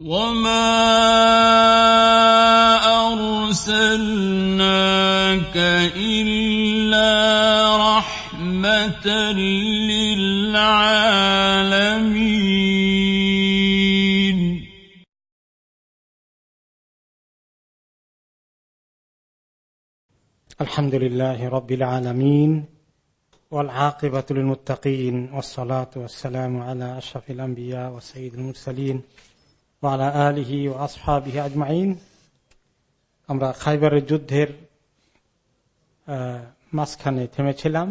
وما أرسلناك إلا رحمة للعالمين الحمد لله رب العالمين والعاقبة للمتقين والصلاة والسلام على أشرف الأنبياء وسيد المرسلين আলিহি ও আসহাবিহি আজমাইন আমরা খাইবারের যুদ্ধের মাঝখানে থেমেছিলাম।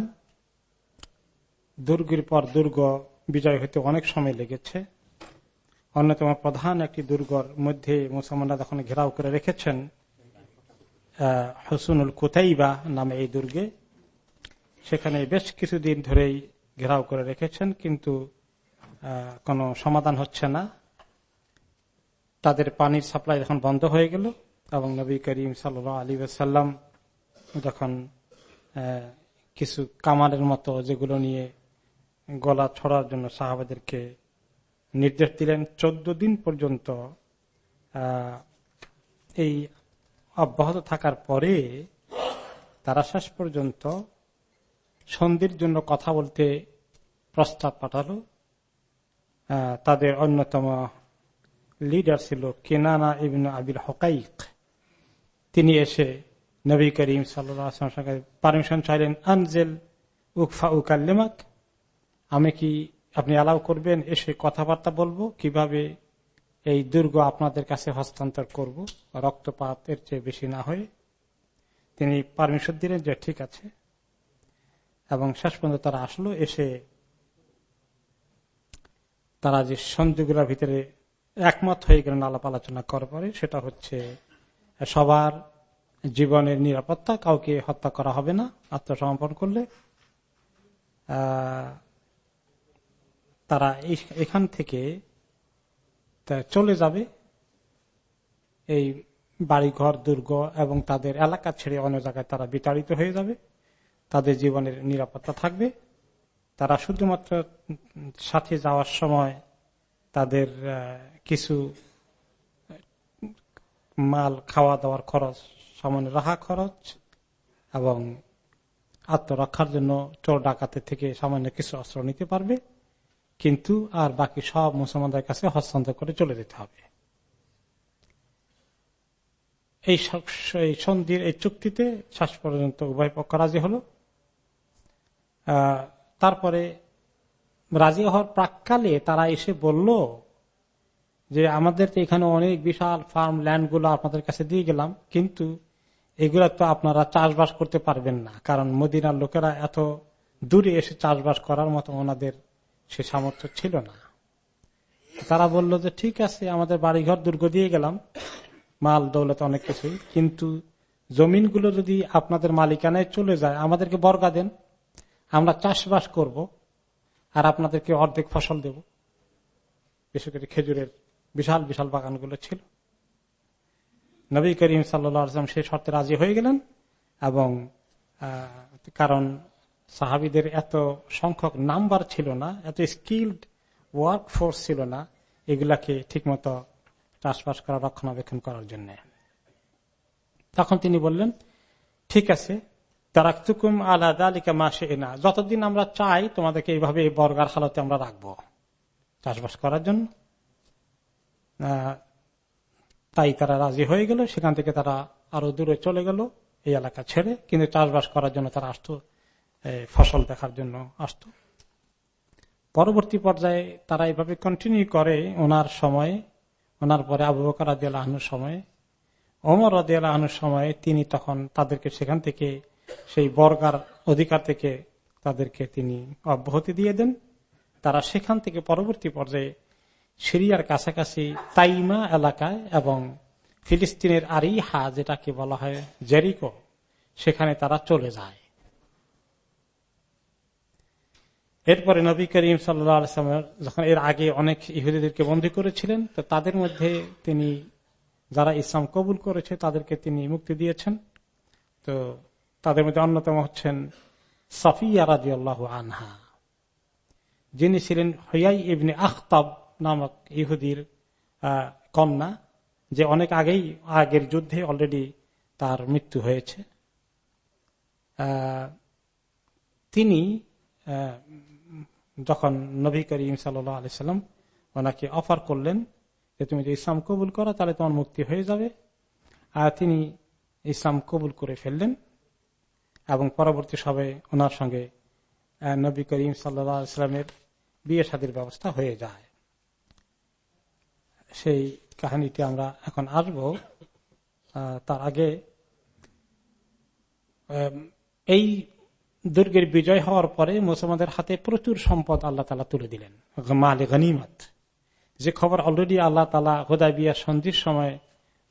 দুর্গের পর দুর্গ বিজয় হতে অনেক সময় লেগেছে। অন্যতম প্রধান একটি দুর্গর মধ্যে মুসলমানরা তখন ঘেরাও করে রেখেছেন হসুনুল কুতাইবা নামে এই দুর্গে। সেখানে বেশ কিছুদিন ধরেই ঘেরাও করে রেখেছেন, কিন্তু কোনো সমাধান হচ্ছে না। তাদের পানির সাপ্লাই যখন বন্ধ হয়ে গেল, এবং নবী করিম সাল আলী সাল্লাম যখন কিছু কামারের মতো যেগুলো নিয়ে গলা ছড়ার জন্য সাহাবাদেরকে নির্দেশ দিলেন, চোদ্দ দিন পর্যন্ত এই অব্যাহত থাকার পরে তারা শেষ পর্যন্ত সন্ধির জন্য কথা বলতে প্রস্তাব পাঠালো। তাদের অন্যতম লিডার ছিল কেনানা ইবিন আবির হকাইক। তিনি এসে নবী করিম সাল্লাম পারমিশন চাইলেন, আনজেল উকফা উকাল্লেমাক, আমি কি আপনি অ্যালাউ করবেন এসে কথাবার্তা বলব? কীভাবে এই দুর্গ আপনাদের কাছে হস্তান্তর করব? রক্তপাত এর চেয়ে বেশি না হয়ে? তিনি পারমিশন দিলেন যে ঠিক আছে। এবং শেষ পর্যন্ত তারা আসলো, এসে তারা যে সন্ধিগুলোর ভিতরে একমত হয়ে গেলেন আলাপ আলোচনা করার পরে, সেটা হচ্ছে সবার জীবনের নিরাপত্তা, কাউকে হত্যা করা হবে না, আত্মসমর্পণ করলে তারা এখান থেকে চলে যাবে। এই বাড়িঘর, দুর্গ এবং তাদের এলাকা ছেড়ে অন্য জায়গায় তারা বিতাড়িত হয়ে যাবে। তাদের জীবনের নিরাপত্তা থাকবে। তারা শুধুমাত্র সাথে যাওয়ার সময় তাদের কিছু মাল খাওয়া দাওয়ার খরচ, সামান্য রাহা খরচ এবং আত্মরক্ষার জন্য চোর ডাকাতের থেকে সামান্য কিছু অস্ত্র নিতে পারবে, কিন্তু আর বাকি সব মুসলমানদের কাছে হস্তান্তর করে চলে যেতে হবে। এই সন্ধির, এই চুক্তিতে শেষ পর্যন্ত উভয় পক্ষ রাজি হল। তারপরে রাজি হওয়ার প্রাককালে তারা এসে বলল যে, আমাদের তো এখানে অনেক বিশাল ফার্ম ল্যান্ডগুলো আপনাদের কাছে দিয়ে গেলাম, কিন্তু এগুলা তো আপনারা চাষবাস করতে পারবেন না, কারণ মদিনার লোকেরা এত দূরে এসে চাষবাস করার মতো ওনাদের সে সামর্থ্য ছিল না। তারা বলল যে, ঠিক আছে, আমাদের বাড়িঘর দুর্গ দিয়ে গেলাম, মাল, দৌলত, অনেক কিছুই, কিন্তু জমিনগুলো যদি আপনাদের মালিকানায় চলে যায়, আমাদেরকে বর্গা দেন, আমরা চাষবাস করব। আর আপনাদেরকে অর্ধেক ফসল দেব। বিশেষ করে খেজুরের বিশাল বিশাল বাগানগুলো ছিল। নবী করিম সাল্লাম সেই শর্তে রাজি হয়ে গেলেন এবং কারণ সাহাবিদের এত সংখ্যক নাম্বার ছিল না, এত স্কিল্ড ওয়ার্ক ফোর্স ছিল না, এগুলাকে ঠিকমতো চাষবাস করা, রক্ষণাবেক্ষণ করার জন্য। তখন তিনি বললেন, ঠিক আছে তারাকুম আলাদা মাসে না যতদিন আমরা চাই, তোমাদেরকে এইভাবে এই বর্গার হালতে আমরা রাখব। চাষবাস করার জন্য। তাই তারা রাজি হয়ে গেল। সেখান থেকে তারা আরও দূরে চলে গেল এই এলাকা ছেড়ে। কিন্তু চাষবাস করার জন্য তারা আসতো ফসল দেখার জন্য আসতো। পরবর্তী পর্যায়ে তারা এইভাবে কন্টিনিউ করে ওনার সময়ে, ওনার পরে আবু বকর রাজিয়াল আহনুর সময়ে, ওমর রাজিয়াল আহনুর সময়ে তিনি তখন তাদেরকে সেখান থেকে সেই বর্গার অধিকার থেকে তাদেরকে তিনি অব্যাহতি দিয়ে দেন। তারা সেখান থেকে পরবর্তী পর্যায়ে সিরিয়ার কাছাকাছি তাইমা এলাকায় এবং ফিলিস্তিনের আরিহা, যেটাকে বলা হয় জেরিকো, সেখানে তারা চলে যায়। এরপরে নবী করিম সাল্লামের যখন এর আগে অনেক ইহুদিদেরকে বন্দী করেছিলেন, তো তাদের মধ্যে তিনি, যারা ইসলাম কবুল করেছে, তাদেরকে তিনি মুক্তি দিয়েছেন। তো তাদের মধ্যে অন্যতম হচ্ছেন সাফিয়া রাজি আনহা। যিনি ছিলেন হইয়াই ইবনে আখতাব নামক ইহুদির কন্যা, যে অনেক আগেই, আগের যুদ্ধে অলরেডি তার মৃত্যু হয়েছে। তিনি যখন নবী করিম সাল্লাহ ওনাকে অফার করলেন যে তুমি যদি ইসলাম কবুল করো তাহলে তোমার মুক্তি হয়ে যাবে। আর তিনি ইসলাম কবুল করে ফেললেন। এবং পরবর্তী সবাই ওনার সঙ্গে নবী করিম সাল্লা ইসলামের বিয়ে সাদীর ব্যবস্থা হয়ে যায়। সেই কাহিনীটি আমরা এখন আসব। তার আগে এই দুর্গের বিজয় হওয়ার পরে মুসলমানদের হাতে প্রচুর সম্পদ আল্লাহ তালা তুলে দিলেন। মালে গনিমত। যে খবর অলরেডি আল্লাহ তালা হোদায় বিয়ার সন্ধির সময়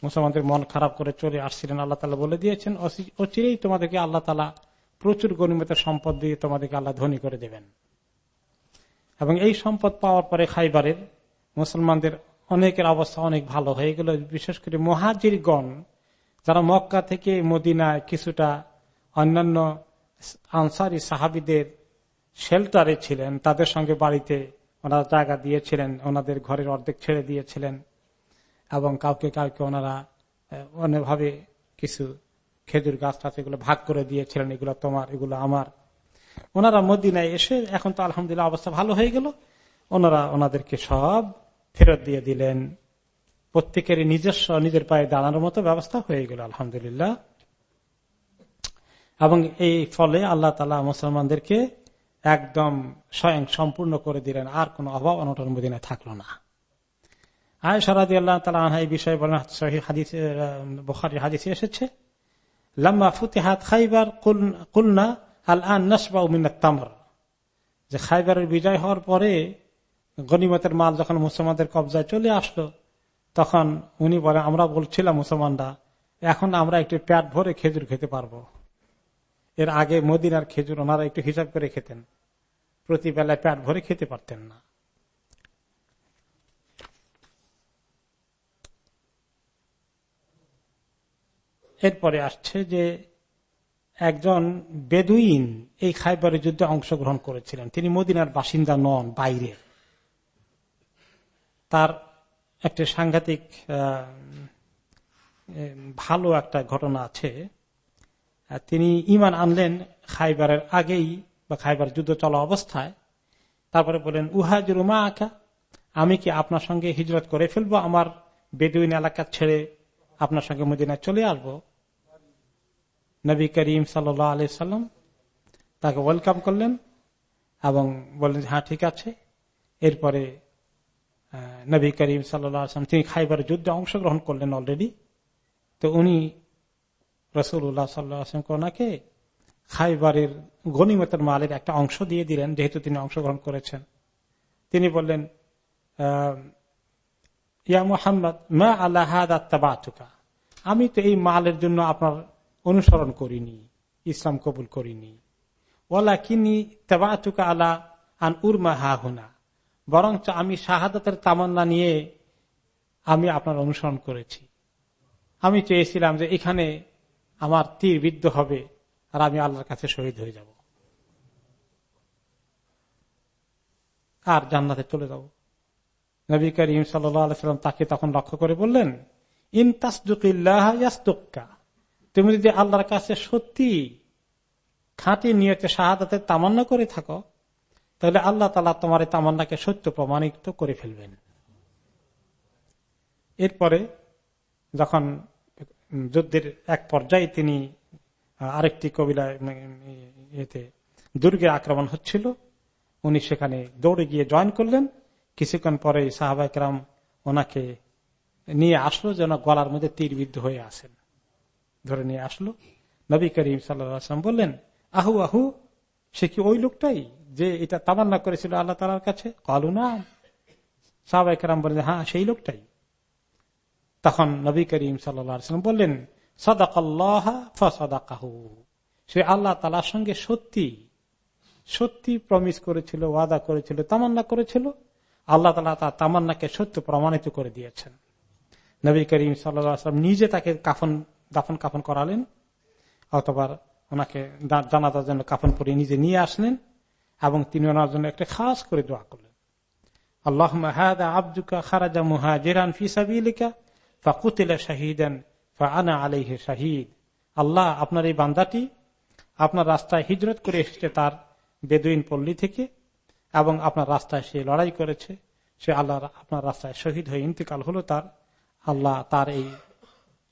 মুসলমানদের মন খারাপ করে চলে আসছিলেন, আল্লাহ তালা বলে দিয়েছেন অচিরেই তোমাদেরকে আল্লাহ তালা প্রচুর গণিমতের সম্পদ দিয়ে তোমাদেরকে আল্লাহ ধনী করে দেবেন। এবং এই সম্পদ পাওয়ার পরে খাইবারের মুসলমানদের অনেকের অবস্থা অনেক ভালো হয়ে গেল। বিশেষ করে মহাজিরগণ, যারা মক্কা থেকে মদিনায় কিছুটা অন্যান্য আনসারি সাহাবিদের শেল্টারে ছিলেন, তাদের সঙ্গে বাড়িতে ওনারা জায়গা দিয়েছিলেন, ওনাদের ঘরের অর্ধেক ছেড়ে দিয়েছিলেন। এবং কাউকে কাউকে ওনারা অন্যভাবে কিছু খেজুর গাছ টাছ এগুলো ভাগ করে দিয়েছিলেন, এগুলো তোমার, এগুলো আমার। ওনারা মদিনায় এসে এখন তো আলহামদুলিল্লাহ অবস্থা ভালো হয়ে গেল। ওনারা ওনাদেরকে সব ফেরত দিয়ে দিলেন। প্রত্যেকেরই নিজস্ব, নিজের পায়ে দাঁড়ানোর মতো ব্যবস্থা হয়ে গেল, আলহামদুলিল্লাহ। এবং এই ফলে আল্লাহ তালা মুসলমানদেরকে একদম স্বয়ং সম্পূর্ণ করে দিলেন। আর কোন অভাব অনটন মদিনায় থাকল না। আয় সরাদি আল্লাহ তালা এই বিষয়ে বলেন হাদিস বোখারি হাদিসে এসেছে লম্বা ফুতেহাত খাইবার কুলনা আল আন নসবা উমিনাত তামর। যে খাইবারের বিজয় হওয়ার পরে গনিমতের মাল যখন মুসলমানদের কবজায় চলে আসলো, তখন উনি বলেন, আমরা বলছিলাম মুসলমানরা, এখন আমরা একটু প্যাট ভরে খেজুর খেতে পারব। এর আগে মদিনার খেজুর ওনারা একটু হিসাব করে খেতেন। প্রতি বেলায় প্যাট ভরে খেতে পারতেন না। এরপরে আসছে যে একজন বেদুইন এই খাইবারের যুদ্ধে অংশগ্রহণ করেছিলেন। তিনি মদিনার বাসিন্দা নন, বাইরে। তার একটা সাংঘাতিক ভালো একটা ঘটনা আছে। তিনি ইমান আনলেন খাইবারের আগেই বা খাইবার যুদ্ধ চলা অবস্থায়। তারপরে বলেন, উহাজুর মা আঁকা আমি কি আপনার সঙ্গে হিজরত করে ফেলব? আমার বেদুইন এলাকা ছেড়ে আপনার সঙ্গে মদিনায় চলে আসব? নবী করিম সাল্লি সাল্লাম তাকে ওয়েলকাম করলেন এবং বললেন হ্যাঁ ঠিক আছে। এরপরে নবী করিম সাল্লাম তিনি খাইবার যুদ্ধে অংশগ্রহণ করলেন অলরেডি তো উনি রসুল্লাহ সাল্লামকে ওনাকে খাইবারের গনিমতের মালের একটা অংশ দিয়ে দিলেন, যেহেতু তিনি অংশগ্রহণ করেছেন। তিনি বললেন ইয়া মোহাম্মদ, মা আল্লাহ আমি তো এই মালের জন্য আপনার অনুসরণ করিনি, ইসলাম কবুল করিনি। ওলা কিনি তেবাতুকা আলা আন উর্মা হা হুনা। বরঞ্চ আমি শাহাদাতের তামান্না নিয়ে আমি আপনার অনুসরণ করেছি। আমি চেয়েছিলাম যে এখানে আমার তীর বিদ্ধ হবে আর আমি আল্লাহর কাছে শহীদ হয়ে যাব। আর জান্নাতে চলে যাব। নবী করিম সাল্লাম তাকে তখন লক্ষ্য করে বললেন ইনতাসদুকিল্লাহকা তুমি যদি আল্লাহর কাছে সত্যি খাঁটি নিয়তে শাহাদাতের তামান্না করে থাকো, তাহলে আল্লাহ তালা তোমার এই তামান্নাকে সত্য প্রমাণিত করে ফেলবেন। এরপরে যখন যুদ্ধের এক পর্যায়ে তিনি আরেকটি কবিলায় এতে দুর্গে আক্রমণ হচ্ছিল, উনি সেখানে দৌড়ে গিয়ে জয়েন করলেন। কিছুক্ষণ পরে সাহাবাইকরাম ওনাকে নিয়ে আসলো যেন গলার মধ্যে তীরবিদ্ধ হয়ে আসেন ধরে নিয়ে আসলো। নবী করিম সাল্লাম বললেন, আহু আহু, সে কি ওই লোকটাই যে এটা তামান্না করেছিল আল্লাহ তালার কাছে? কলু না সাহাবাইকরাম বললেন হ্যাঁ সেই লোকটাই। তখন নবী করিম সাল্লাম বললেন, সদাকাল্লাহ ফসদাকাহু। সে আল্লাহ তালার সঙ্গে সত্যি সত্যি প্রমিস করেছিল, ওয়াদা করেছিল, তামান্না করেছিল। আল্লাহ তালা তার তামান্নাকে সত্য প্রমাণিত করে দিয়েছেন। নবী করিম সাল্লাম নিজে তাকে কাফন দাফন কাফন করালেন, অথবা ওনাকে জানাতার জন্য কাফন পরে নিজে নিয়ে আসলেন, এবং তিনি ওনার জন্য একটা খাস করে দোয়া করলেন। আল্লাহ আব্দুকা খারাজা মুহাজিরান ফিসাবিলিকা ফাকুতিলা শাহিদান আনা আলাইহে শাহিদ। আল্লাহ আপনার এই বান্দাটি আপনার রাস্তায় হিজরত করে এসেছে তার বেদুইন পল্লী থেকে, এবং আপনার রাস্তায় সে লড়াই করেছে, সে আল্লাহ আপনার রাস্তায় শহীদ হয়ে ইন্তেকাল হলো তার, আল্লাহ তার এই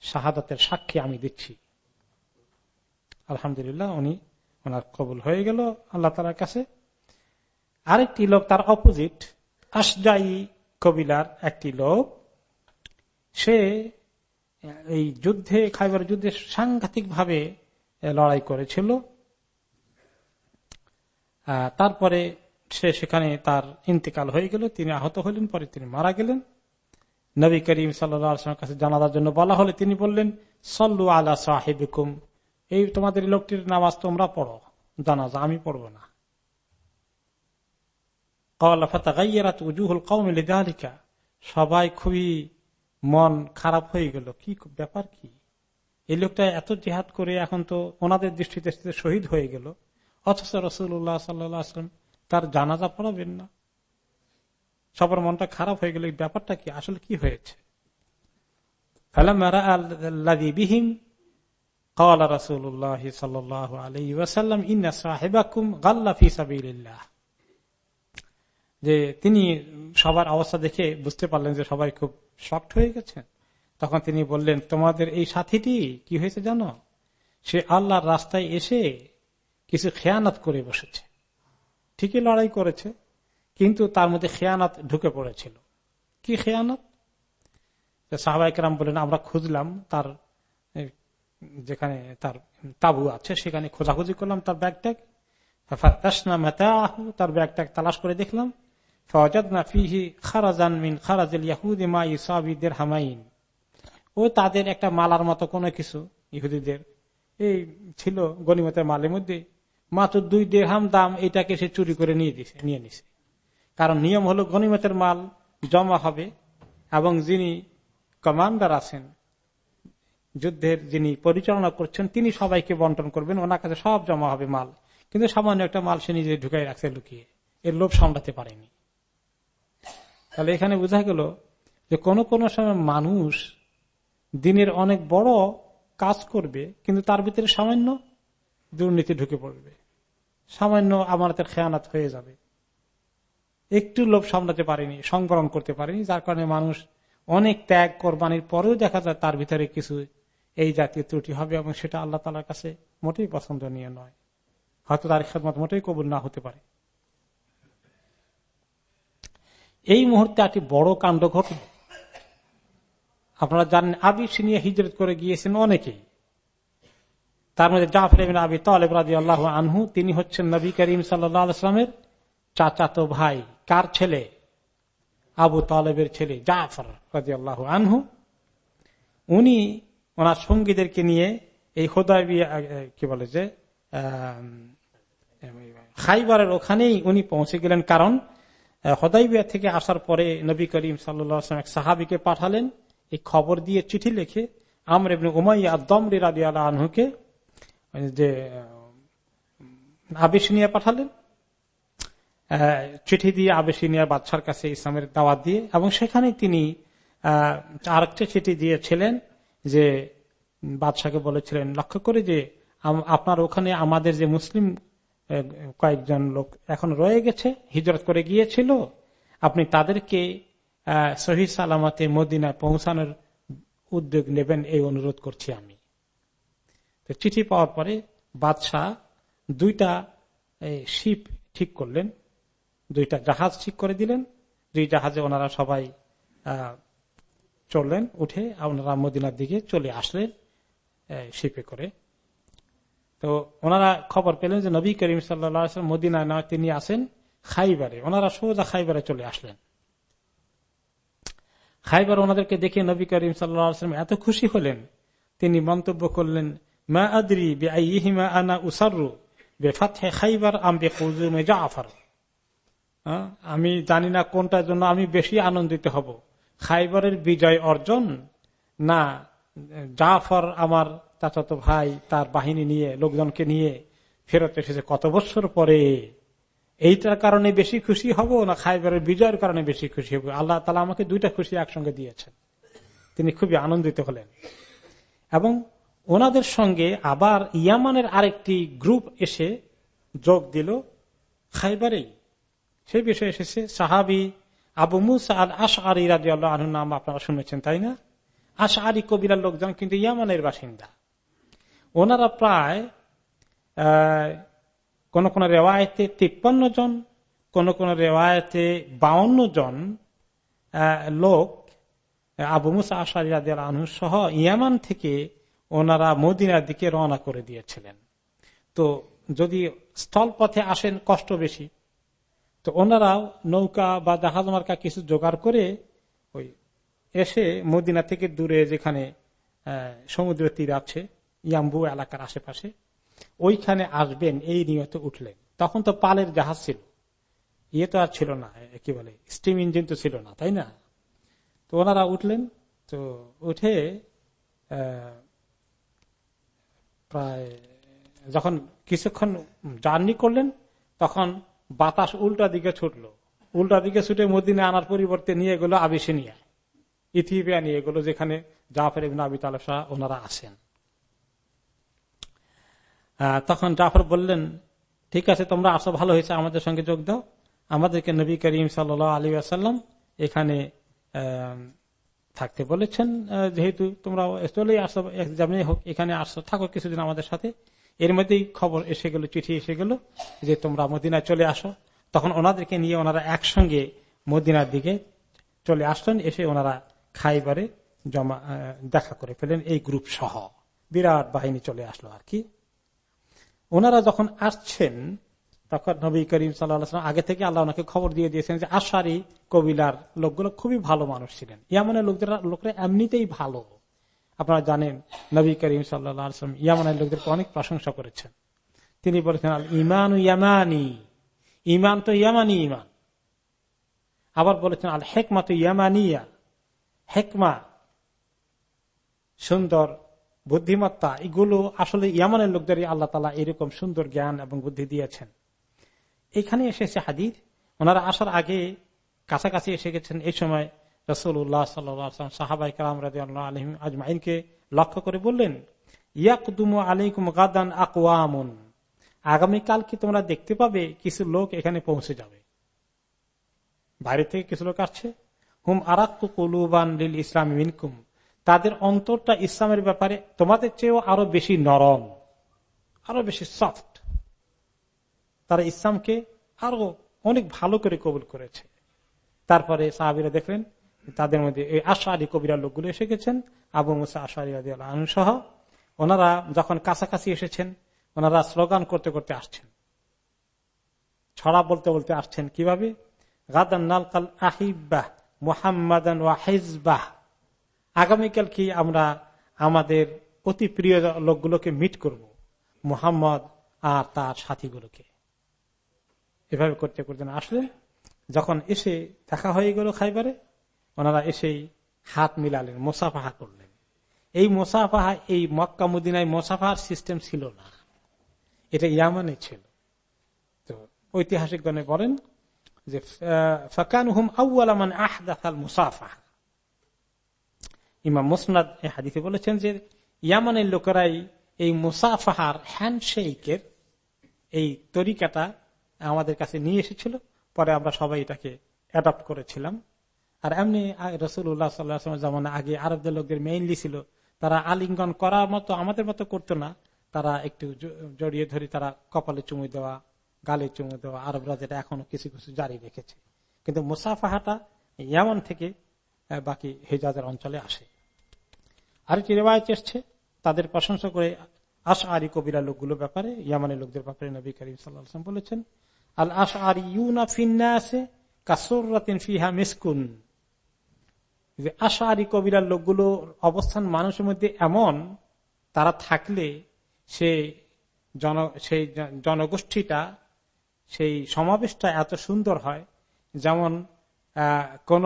শাহাদাতের সাক্ষী আমি দিচ্ছি। আলহামদুলিল্লাহ, উনি ওনার কবুল হয়ে গেল আল্লাহ তালার কাছে। আরেকটি লোক তার অপোজিট আসজাই কবিলার একটি লোক। সে, এই যুদ্ধে, খাইবার যুদ্ধে সাংঘাতিক ভাবে লড়াই করেছিল। তারপরে সে সেখানে তার ইন্তেকাল হয়ে গেল। তিনি আহত হলেন, পরে তিনি মারা গেলেন। নবী করিম সাল্লামের কাছে জানাবার জন্য বলা হলে তিনি বললেন, সল্লু আলা সাহেবিকুম। এই তোমাদের লোকটির নামাজ তোমরা পড়ো, জানাজা আমি পড়ব না। সবাই খুবই মন খারাপ হয়ে গেল। কি ব্যাপার কি? এই লোকটা এত জেহাদ করে এখন তো ওনাদের দৃষ্টিতে শহীদ হয়ে গেল। অথচ রসুল্লাহ সাল্লাম তার জানাজা পড়াবেন না। সবার মনটা খারাপ হয়ে গেল ব্যাপারটা কি? আসলে কি হয়েছে? যে তিনি সবার অবস্থা দেখে বুঝতে পারলেন যে সবাই খুব শক্ট হয়ে গেছে। তখন তিনি বললেন, তোমাদের এই সাথীটি কি হয়েছে জানো? সে আল্লাহর রাস্তায় এসে কিছু খেয়ানত করে বসেছে। ঠিকই লড়াই করেছে। কিন্তু তার মধ্যে খেয়ানত ঢুকে পড়েছিল। কি খেয়ানত? সাহবাইকরাম বলেন আমরা খুঁজলাম তার যেখানে তার তাবু আছে, সেখানে খোঁজাখুঁজি করলাম তার ব্যাগট্যাগ তার ব্যাগট্যাগ তালাশ করে দেখলাম। তাদের একটা মালার মতো কোনো কিছু ইহুদিদের। এই ছিল গণিমতের মালের মধ্যে, মাত্র দুই দেড়হাম দাম, এটাকে সে চুরি করে নিয়ে নিয়ে নিছে। কারণ নিয়ম হলো গণিমতের মাল জমা হবে এবং যিনি কমান্ডার আছেন, যুদ্ধের যিনি পরিচালনা করছেন, তিনি সবাইকে বন্টন করবেন, ওনার কাছে সব জমা হবে মাল। কিন্তু সামান্য একটা মাল সে নিজে ঢুকাই রাখছে লুকিয়ে। এর লোভ সামলাতে পারেনি। তাহলে এখানে বোঝা গেল যে কোন কোন সময় মানুষ দিনের অনেক বড় কাজ করবে, কিন্তু তার ভিতরে সামান্য দুর্নীতি ঢুকে পড়বে। সামান্য আমাদের খেয়ানাত হয়ে যাবে। একটু লোভ সামলাতে পারেনি, সংবরণ করতে পারেনি, যার কারণে মানুষ অনেক ত্যাগ কোরবানির পরেও দেখা যায় তার ভিতরে কিছু এই জাতীয় ত্রুটি হবে এবং সেটা আল্লাহ তালার কাছে মোটেই পছন্দনীয় নয়। হয়তো তার খেদমত মোটেই কবুল না হতে পারে। এই মুহূর্তে একটি বড় কাণ্ড ঘটল। আপনারা জানেন আবি সিনিয়া হিজরত করে গিয়েছেন অনেকেই তার মধ্যে জাফর আবি তালেব রাজি আল্লাহ আনহু, তিনি হচ্ছেন নবী করিম সাল্লামের চাচাতো ভাই। কার ছেলে? আবু তালেবের ছেলে, জাফর রাজি আল্লাহ আনহু। উনি ওনার সঙ্গীদেরকে নিয়ে এই হোদায় কি বলে যে খাইবারের ওখানেই উনি পৌঁছে গেলেন। কারণ হদাইবিয়া থেকে আসার পরে নবী করিম সাল্লাম এক সাহাবিকে পাঠালেন। এই খবর দিয়ে চিঠি লিখে আমর এমনি উমাইয়া দমরি রাজি আল্লাহ আনহুকে যে আবেশিনিয়া পাঠালেন। চিঠি দিয়ে আবেশিনিয়া বাদশার কাছে ইসলামের দাওয়াত দিয়ে এবং সেখানে তিনি আরেকটা চিঠি দিয়েছিলেন যে বাদশাকে বলেছিলেন, লক্ষ্য করে যে আপনার ওখানে আমাদের যে মুসলিম কয়েকজন লোক এখন রয়ে গেছে, হিজরত করে গিয়েছিল, আপনি তাদেরকে সহি সালামতে মদিনায় পৌঁছানোর উদ্যোগ নেবেন, এই অনুরোধ করছি আমি। তো চিঠি পাওয়ার পরে বাদশাহ দুইটা শিপ ঠিক করলেন। দুইটা জাহাজ ঠিক করে দিলেন। দুই জাহাজে ওনারা সবাই চললেন, উঠে ওনারা মদিনার দিকে চলে আসলেন শিপে করে। তো ওনারা খবর পেলেন যে নবী করিম সাল্লা মদিনায় নয়, তিনি আসেন খাইবারে। ওনারা সোজা খাইবারে চলে আসলেন। খাইবার ওনাদেরকে দেখে নবী করিম সাল্লাম এত খুশি হলেন। তিনি মন্তব্য করলেন, মা আদরি বেআইহিমা আনা উসারু বেফাতে খাইবার আম বে জাফর। আমি জানি না কোনটার জন্য আমি বেশি আনন্দিত হব। খাইবারের বিজয় অর্জন? না, জাফর আমার চাচাতো ভাই তার বাহিনী নিয়ে, লোকজনকে নিয়ে ফেরত এসেছে কত বছর পরে? এইটার কারণে বেশি খুশি হব না খাইবারের বিজয়ের কারণে বেশি খুশি হব? আল্লাহ তালা আমাকে দুইটা খুশি একসঙ্গে দিয়েছেন। তিনি খুবই আনন্দিত হলেন। এবং ওনাদের সঙ্গে আবার ইয়ামানের আরেকটি গ্রুপ এসে যোগ দিল খাইবারেই। সেই বিষয়ে এসেছে, সাহাবি আবু মুসা আল আরি রাজি আল্লাহ আনু নাম আপনারা শুনেছেন, তাই না? আশ আরি কবিরার লোকজন কিন্তু ইয়ামানের বাসিন্দা। ওনারা প্রায় কোন কোন রেওয়ায়তে তিপ্পান্ন জন, কোন কোন রেওয়ায়তে বাউন্ন জন লোক আবু মুসা আশারি আনহু সহ ইয়ামান থেকে ওনারা মদিনার দিকে রওনা করে দিয়েছিলেন। তো যদি স্থল পথে আসেন কষ্ট বেশি তো ওনারাও নৌকা বা জাহাজ মার্কা কিছু জোগাড় করে ওই এসে মদিনা থেকে দূরে যেখানে সমুদ্র তীর আছে, ইয়াম্বু এলাকার আশেপাশে, ওইখানে আসবেন এই নিয়ত উঠলেন। তখন তো পালের জাহাজ ছিল। ইয়ে তো আর ছিল না কি বলে, স্টিম ইঞ্জিন তো ছিল না, তাই না? তো ওনারা উঠলেন, তো উঠে প্রায় যখন কিছুক্ষণ জার্নি করলেন, তখন বাতাস উল্টা দিকে ছুটলো। উল্টা দিকে ছুটে মদিনে আনার পরিবর্তে নিয়ে গেল আবিসিনিয়া। ইথিওপিয়া নিয়ে গেল, যেখানে জাফর ইবিন আবি তালসা ওনারা আসেন তখন জাফর বললেন, ঠিক আছে, তোমরা আসো, ভালো হয়েছে, আমাদের সঙ্গে যোগ দাও। আমাদেরকে নবী করিম সাল আলী আসাল্লাম এখানে থাকতে বলেছেন। যেহেতু তোমরা চলেই আসো যেমনি হোক, এখানে আসো, থাকো কিছুদিন আমাদের সাথে। এর মধ্যেই খবর এসে গেল, চিঠি এসে গেল যে তোমরা মদিনায় চলে আসো। তখন ওনাদেরকে নিয়ে ওনারা একসঙ্গে মদিনার দিকে চলে আসলেন, এসে ওনারা খাইবারে জমা দেখা করে ফেলেন এই গ্রুপ সহ। বিরাট বাহিনী চলে আসলো আর কি। ওনারা যখন আসছেন, তখন নবী করিম সাল্লাম আগে থেকে আল্লাহ ওনাকে খবর দিয়ে দিয়েছেন যে আশারি কবিলার লোকগুলো খুবই ভালো মানুষ ছিলেন। ইয়ামানের লোকদের লোকরা এমনিতেই ভালো। আপনারা জানেন, নবী করিম সাল্লাম ইয়ামানের লোকদেরকে অনেক প্রশংসা করেছেন। তিনি বলেছেন, আল ইমান ইয়ামানি। ইমান তো ইয়ামানি ইমান আবার বলেছেন, আল হেকমা তো ইয়ামানিয়া। হেকমা, সুন্দর, বুদ্ধিমত্তা, এগুলো আসলে ইয়ামানের লোকদেরই আল্লাহ তালা এরকম সুন্দর জ্ঞান এবং বুদ্ধি দিয়েছেন। এখানে এসেছে হাদির ওনারা আসার আগে কাছাকাছি এসে গেছেন এই সময় রসুল্লাহ সাল্লাম সাহাবাই কালাম রাজি আলহিম আজমাইনকে লক্ষ্য করে বললেন ইয়াকুম আলাইকুম গাদান আকওয়ামুন। আগামীকাল কি তোমরা দেখতে পাবে কিছু লোক এখানে পৌঁছে যাবে। বাইরে থেকে কিছু লোক আসছে। হুম আরাক্কু কুলুবান লিল ইসলাম মিনকুম। তাদের অন্তরটা ইসলামের ব্যাপারে তোমাদের চেয়েও আরও বেশি নরম, আরও বেশি সফট। তারা ইসলামকে আরও অনেক ভালো করে কবুল করেছে। তারপরে সাহাবিরা দেখলেন তাদের মধ্যে এই আশারি কবিরা লোকগুলো এসে গেছেন, আবু মুসা আশারি সহ। ওনারা যখন কাছাকাছি এসেছেন, ওনারা স্লোগান করতে করতে আসছেন। ছড়া বলতে বলতে আসছেন কীভাবে? গাদান নালকাল আহিবাহ মুহাম্মাদান ওয়াহিজবাহ আগামীকাল কি আমরা আমাদের অতি প্রিয় লোকগুলোকে মিট করব? মুহাম্মদ আর তার সাথীগুলোকে। এভাবে করতে করতে আসলেন যখন এসে দেখা হয়ে গেল খাইবারে ওনারা এসেই হাত মিলালেন, মোসাফাহা করলেন। এই মোসাফাহা, এই মক্কা মুদিনায় মোসাফাহার সিস্টেম ছিল না। এটা ইয়ামানে ছিল। তো ঐতিহাসিকগণে বলেন যে ফাকান হুম আউ্লামান আহদাল মুসাফাহা। ইমাম মুসনাদ হাদিতে বলেছেন যে, ইয়ামানের লোকেরাই এই মুসাফাহার হ্যান্ডশেকের এই তরিকাটা আমাদের কাছে নিয়ে এসেছিল। পরে আমরা সবাই এটাকে অ্যাডপ্ট করেছিলাম। আর এমনি রসুল্লাহ সাল্লাহ যেমন আগে আরবদের লোকদের মেইনলি ছিল। তারা আলিঙ্গন করার মতো, আমাদের মতো করতো না। তারা একটু জড়িয়ে ধরে তারা কপালে চুমু দেওয়া, গালে চুমু দেওয়া আরবরা যেটা এখনও কিছু কিছু জারি রেখেছে। কিন্তু মুসাফাহাটা ইয়ামন থেকে বাকি হেজাজের অঞ্চলে আসে। আর আরেকটি রেওয়ায়ত এসছে, তাদের প্রশংসা করে আশ আরি কবিরা লোকগুলোর ব্যাপারে, ইয়ামানের লোকদের ব্যাপারে নবী করিম সাল্লাম বলেছেন আল আশ আর ইউনা ফিন্না আছে কাসরাতিন ফিহা মিসকুন। যে আশারি কবিরার লোকগুলো অবস্থান মানুষের মধ্যে এমন, তারা থাকলে সে জন, সেই জনগোষ্ঠীটা, সেই সমাবেশটা এত সুন্দর হয়। যেমন কোন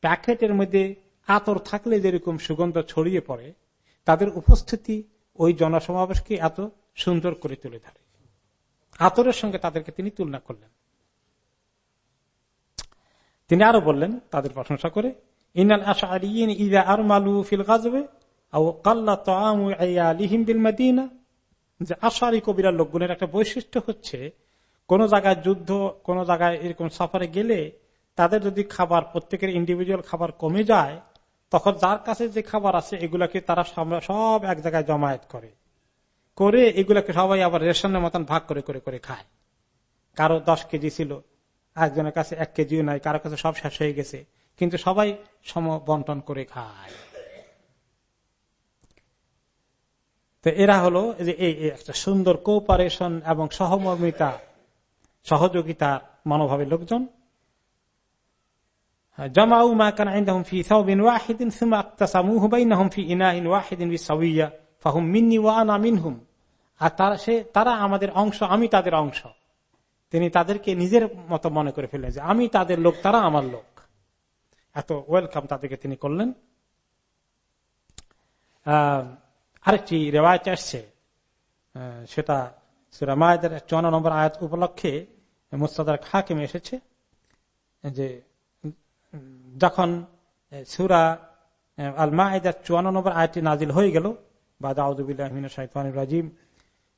প্যাকেটের মধ্যে আতর থাকলে যেরকম সুগন্ধ ছড়িয়ে পড়ে, তাদের উপস্থিতি ওই জনসমাবেশকে এত সুন্দর করে তুলে ধরে। আতরের সঙ্গে তাদেরকে তিনি তুলনা করলেন। তিনি আরও বললেন, তাদের প্রশংসা করে আর মালু ফিল যে একটা বৈশিষ্ট্য হচ্ছে, কোন জায়গায় যুদ্ধ, কোন জায়গায় এরকম সফরে গেলে তাদের যদি খাবার, প্রত্যেকের ইন্ডিভিজুয়াল খাবার কমে যায়, তখন যার কাছে যে খাবার আছে, এগুলাকে তারা সব এক জায়গায় জমায়েত করে। করে এগুলাকে সবাই আবার রেশনের মতন ভাগ করে করে করে খায়। কারও দশ কেজি ছিল একজনের কাছে এক কেজিও নাই, কারও কাছে সব শেষ হয়ে গেছে। কিন্তু সবাই সম বন্টন করে খায়। তো এরা হলো যে এই একটা সুন্দর কোপারেশন এবং সহমর্মিতা, সহযোগিতা মনোভাবের লোকজন। ওয়াহিদিন আর তারা সে তারা আমাদের অংশ, আমি তাদের অংশ। তিনি তাদেরকে নিজের মতো মনে করে ফেললেন যে, আমি তাদের লোক, তারা আমার লোক। এত ওয়েলকাম তাদেরকে তিনি করলেন। আরেকটি রেওয়ায়ত আসছে। সেটা সুরা মায়েদের চুয়ান্ন নম্বর আয়াত উপলক্ষে মুস্তাদার খাকিমে এসেছে যে, যখন সুরা আল মায়েদার চুয়ান্ন নম্বর আয়াতটি নাজিল হয়ে গেল বা সাইফান রাজিম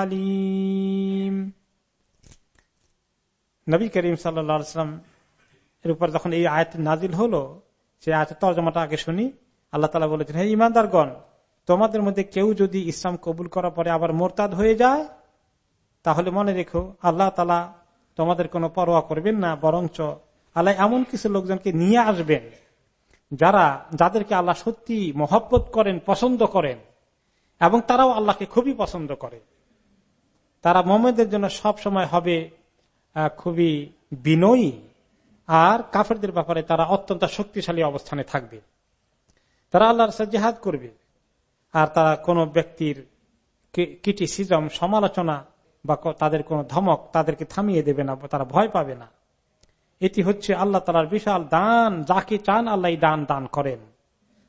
আলিম নবী করিম সাল্লাম এর উপর যখন এই আয়াত নাজিল হলো, সে আয়াতের তর্জমাটা আগে শুনি, আল্লাহ তালা বলেছেন, হে ইমানদারগণ তোমাদের মধ্যে কেউ যদি ইসলাম কবুল করার পরে আবার মোরতাদ হয়ে যায়, তাহলে মনে রেখো, আল্লাহ তালা তোমাদের কোনো পরোয়া করবেন না, বরঞ্চ আল্লাহ এমন কিছু লোকজনকে নিয়ে আসবেন, যারা, যাদেরকে আল্লাহ সত্যি মহব্বত করেন, পছন্দ করেন। এবং তারাও আল্লাহকে খুবই পছন্দ করে। তারা মোহাম্মদের জন্য সব সময় হবে খুবই বিনয়ী, আর কাফেরদের ব্যাপারে তারা অত্যন্ত শক্তিশালী অবস্থানে থাকবে। তারা আল্লাহর জেহাদ করবে, আর তারা কোন ব্যক্তির কিটিসিজম সমালোচনা বা তাদের কোন ধমক তাদেরকে থামিয়ে দেবে না তারা ভয় পাবে না। এটি হচ্ছে আল্লাহ তালার বিশাল দান, যাকে চান আল্লাহ দান দান করেন।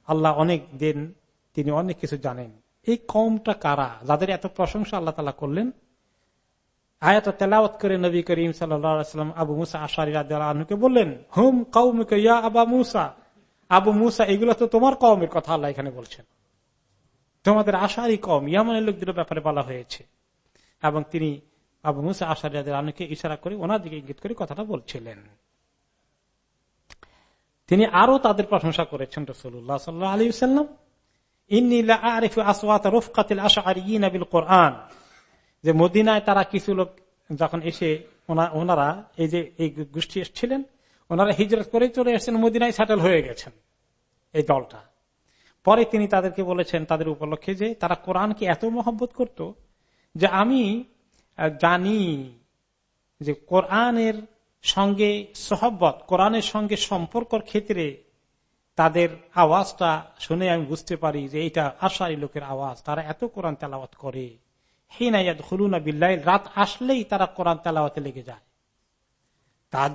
আল্লাহ অনেক দিন, তিনি অনেক কিছু জানেন। এই কমটা কারা? যাদের এত প্রশংসা আল্লাহ তালা করলেন। আয়াত তেলাওত করে নবী করিম সাল্লাম আবু মুসা আশারি আনুকে বললেন, হুম কৌমিকে ইয়া আবা মুসা। আবু মুসা, এগুলো তো তোমার কমের কথা আল্লাহ এখানে বলছেন। তোমাদের আশারি কম ইয়ামানের লোকদের ব্যাপারে বলা হয়েছে। এবং তিনি আবু মুসা আশারি আনুকে ইশারা করে ওনার দিকে ইঙ্গিত করে কথাটা বলছিলেন। তিনি আরও তাদের প্রশংসা করেছেন রসুল্লাহ সাল্লাহ আলী সাল্লাম কোরআন যে মদিনায় তারা কিছু লোক যখন এসে ওনারা এই যে এই গোষ্ঠী এসেছিলেন, ওনারা হিজরত করে চলে এসেছেন, মদিনায় সেটেল হয়ে গেছেন এই দলটা। পরে তিনি তাদেরকে বলেছেন, তাদের উপলক্ষে যে তারা কোরআনকে এত মহব্বত করত যে আমি জানি যে কোরআনের সঙ্গে সহব্বত, কোরআনের সঙ্গে সম্পর্কর ক্ষেত্রে তাদের আওয়াজটা শুনে আমি বুঝতে পারি যে এটা আশারি লোকের আওয়াজ। তারা এত কোরআন তেলাওয়াত করে। হিনায়াত হলুনা বিল্লাইল, রাত আসলেই তারা কোরআন তেলাওয়াতে লেগে যায়।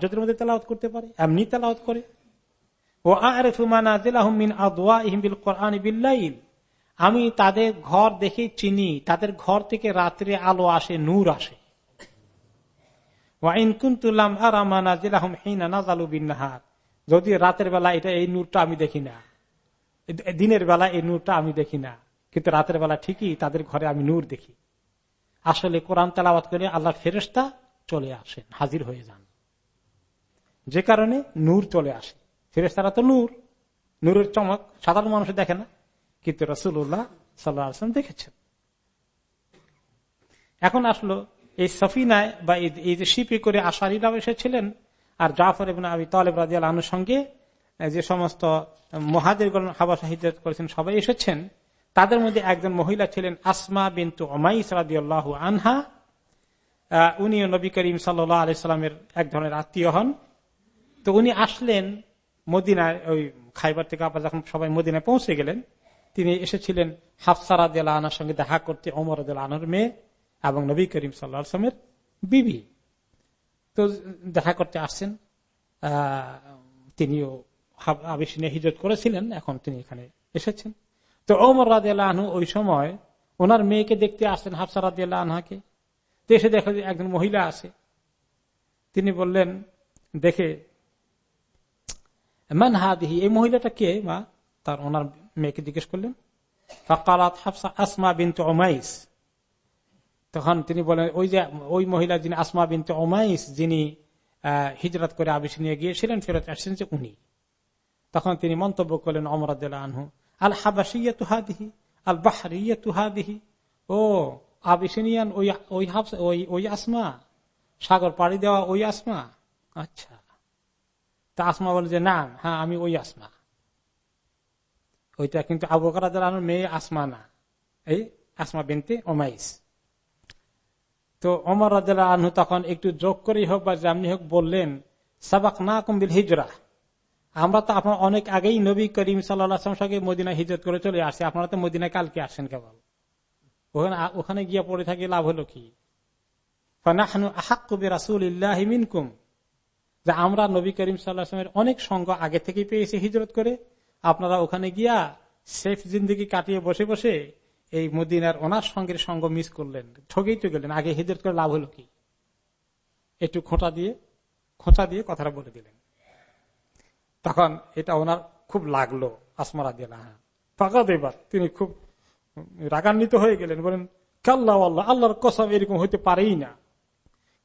যদি মধ্যে তেলাওয়াত করতে পারে, এমনি তেলাওয়াত করে। ও বিল্লাইল। আমি তাদের ঘর দেখে চিনি, তাদের ঘর থেকে রাত্রে আলো আসে, নূর আসে। আর যদি রাতের বেলা এটা এই নূরটা আমি দেখি না দিনের বেলা এই নূরটা আমি দেখি না, কিন্তু রাতের বেলা ঠিকই তাদের ঘরে আমি নূর দেখি। আসলে কোরআন তেলাওয়াত করে আল্লাহ ফেরেস্তা চলে আসেন, হাজির হয়ে যান। যে কারণে নূর চলে আসে। ফেরেস্তারা তো নূর, নূরের চমক সাধারণ মানুষ দেখে না, কিন্তু রসুল্লাহ সাল্লাম দেখেছেন। এখন আসলো, এই সফিনায় বা এই যে শিপে করে আশারিরাও এসেছিলেন আর জাফর এবং আবি তালেব রাজিয়াল আনুর সঙ্গে যে সমস্ত মহাদের হাবা সাহিত্য করেছেন, সবাই এসেছেন। তাদের মধ্যে একজন মহিলা ছিলেন আসমা বিন্তু অমাইস রাদিয়াল্লাহ আনহা। উনিও নবী করিম সাল্লাহ আলাইস্লামের এক ধরনের আত্মীয় হন। তো উনি আসলেন মদিনায়, ওই খাইবার থেকে আবার যখন সবাই মদিনায় পৌঁছে গেলেন, তিনি এসেছিলেন হাফসারা আনার সঙ্গে দেখা করতে অমর দেল আনার মেয়ে এবং নবী করিম সাল্লাহ আসলামের বিবি। তো দেখা করতে আসছেন। তিনিও আবিসিনিয়া হিজত করেছিলেন, এখন তিনি এখানে এসেছেন। তো ওমর রাদিয়াল্লাহ আনহু ওই সময় ওনার মেয়েকে দেখতে আসছেন, হাফসা রাদিয়াল্লাহ আনহাকে। তো এসে দেখে একজন মহিলা আছে। তিনি বললেন, দেখে, মান হাদিহি, এই মহিলাটা কে মা? তার ওনার মেয়েকে জিজ্ঞেস করলেন। ফাকালাত হাফসা আসমা বিনতে ওমাইস তখন তিনি বলেন, ওই যে, ওই মহিলা যিনি আসমা বিনতে ওমাইস যিনি হিজরত করে আবিসিনিয়া গিয়েছিলেন, ফেরত আসছেন যে উনি। তখন তিনি মন্তব্য করলেন অমরাদ আনহু, আল হাবাসিয়া তুহাদিহি আল বাহারিয়া তুহাদিহি ও আবিসিনিয়ান, ওই ওই হাফস, ওই ওই আসমা, সাগর পাড়ি দেওয়া ওই আসমা? আচ্ছা। তা আসমা বলে যে, না হ্যাঁ আমি ওই আসমা। ওইটা কিন্তু আবু বকর মেয়ে আসমা না, এই আসমা বিনতে ওমাইস তো অমর রাজা আনহু তখন একটু যোগ করেই হোক বা যেমনি হোক বললেন সাবাক না কম্বিল হিজরা। আমরা তো আপনার অনেক আগেই নবী করিম সাল্লাম সঙ্গে মদিনা হিজরত করে চলে আসছি। আপনারা তো মদিনায় কালকে আসেন কেবল। ওখানে ওখানে গিয়ে পড়ে থাকি লাভ হলো কি? যে আমরা নবী করিম সাল্লাহামের অনেক সঙ্গ আগে থেকেই পেয়েছি হিজরত করে। আপনারা ওখানে গিয়া সেফ জিন্দিগি কাটিয়ে বসে বসে এই মদিনার ওনার সঙ্গের সঙ্গ মিস করলেন। ঠকেই তো গেলেন। আগে হিজরত করে লাভ হলো কি? একটু খোঁটা দিয়ে, খোঁচা দিয়ে কথাটা বলে দিলেন। তখন এটা ওনার খুব লাগল আসমারা দিয়ে না ফাঁকা দেবার তিনি খুব রাগান্বিত হয়ে গেলেন, বলেন, কাল্লা আল্লাহ আল্লাহর কসম এরকম হইতে পারেই না।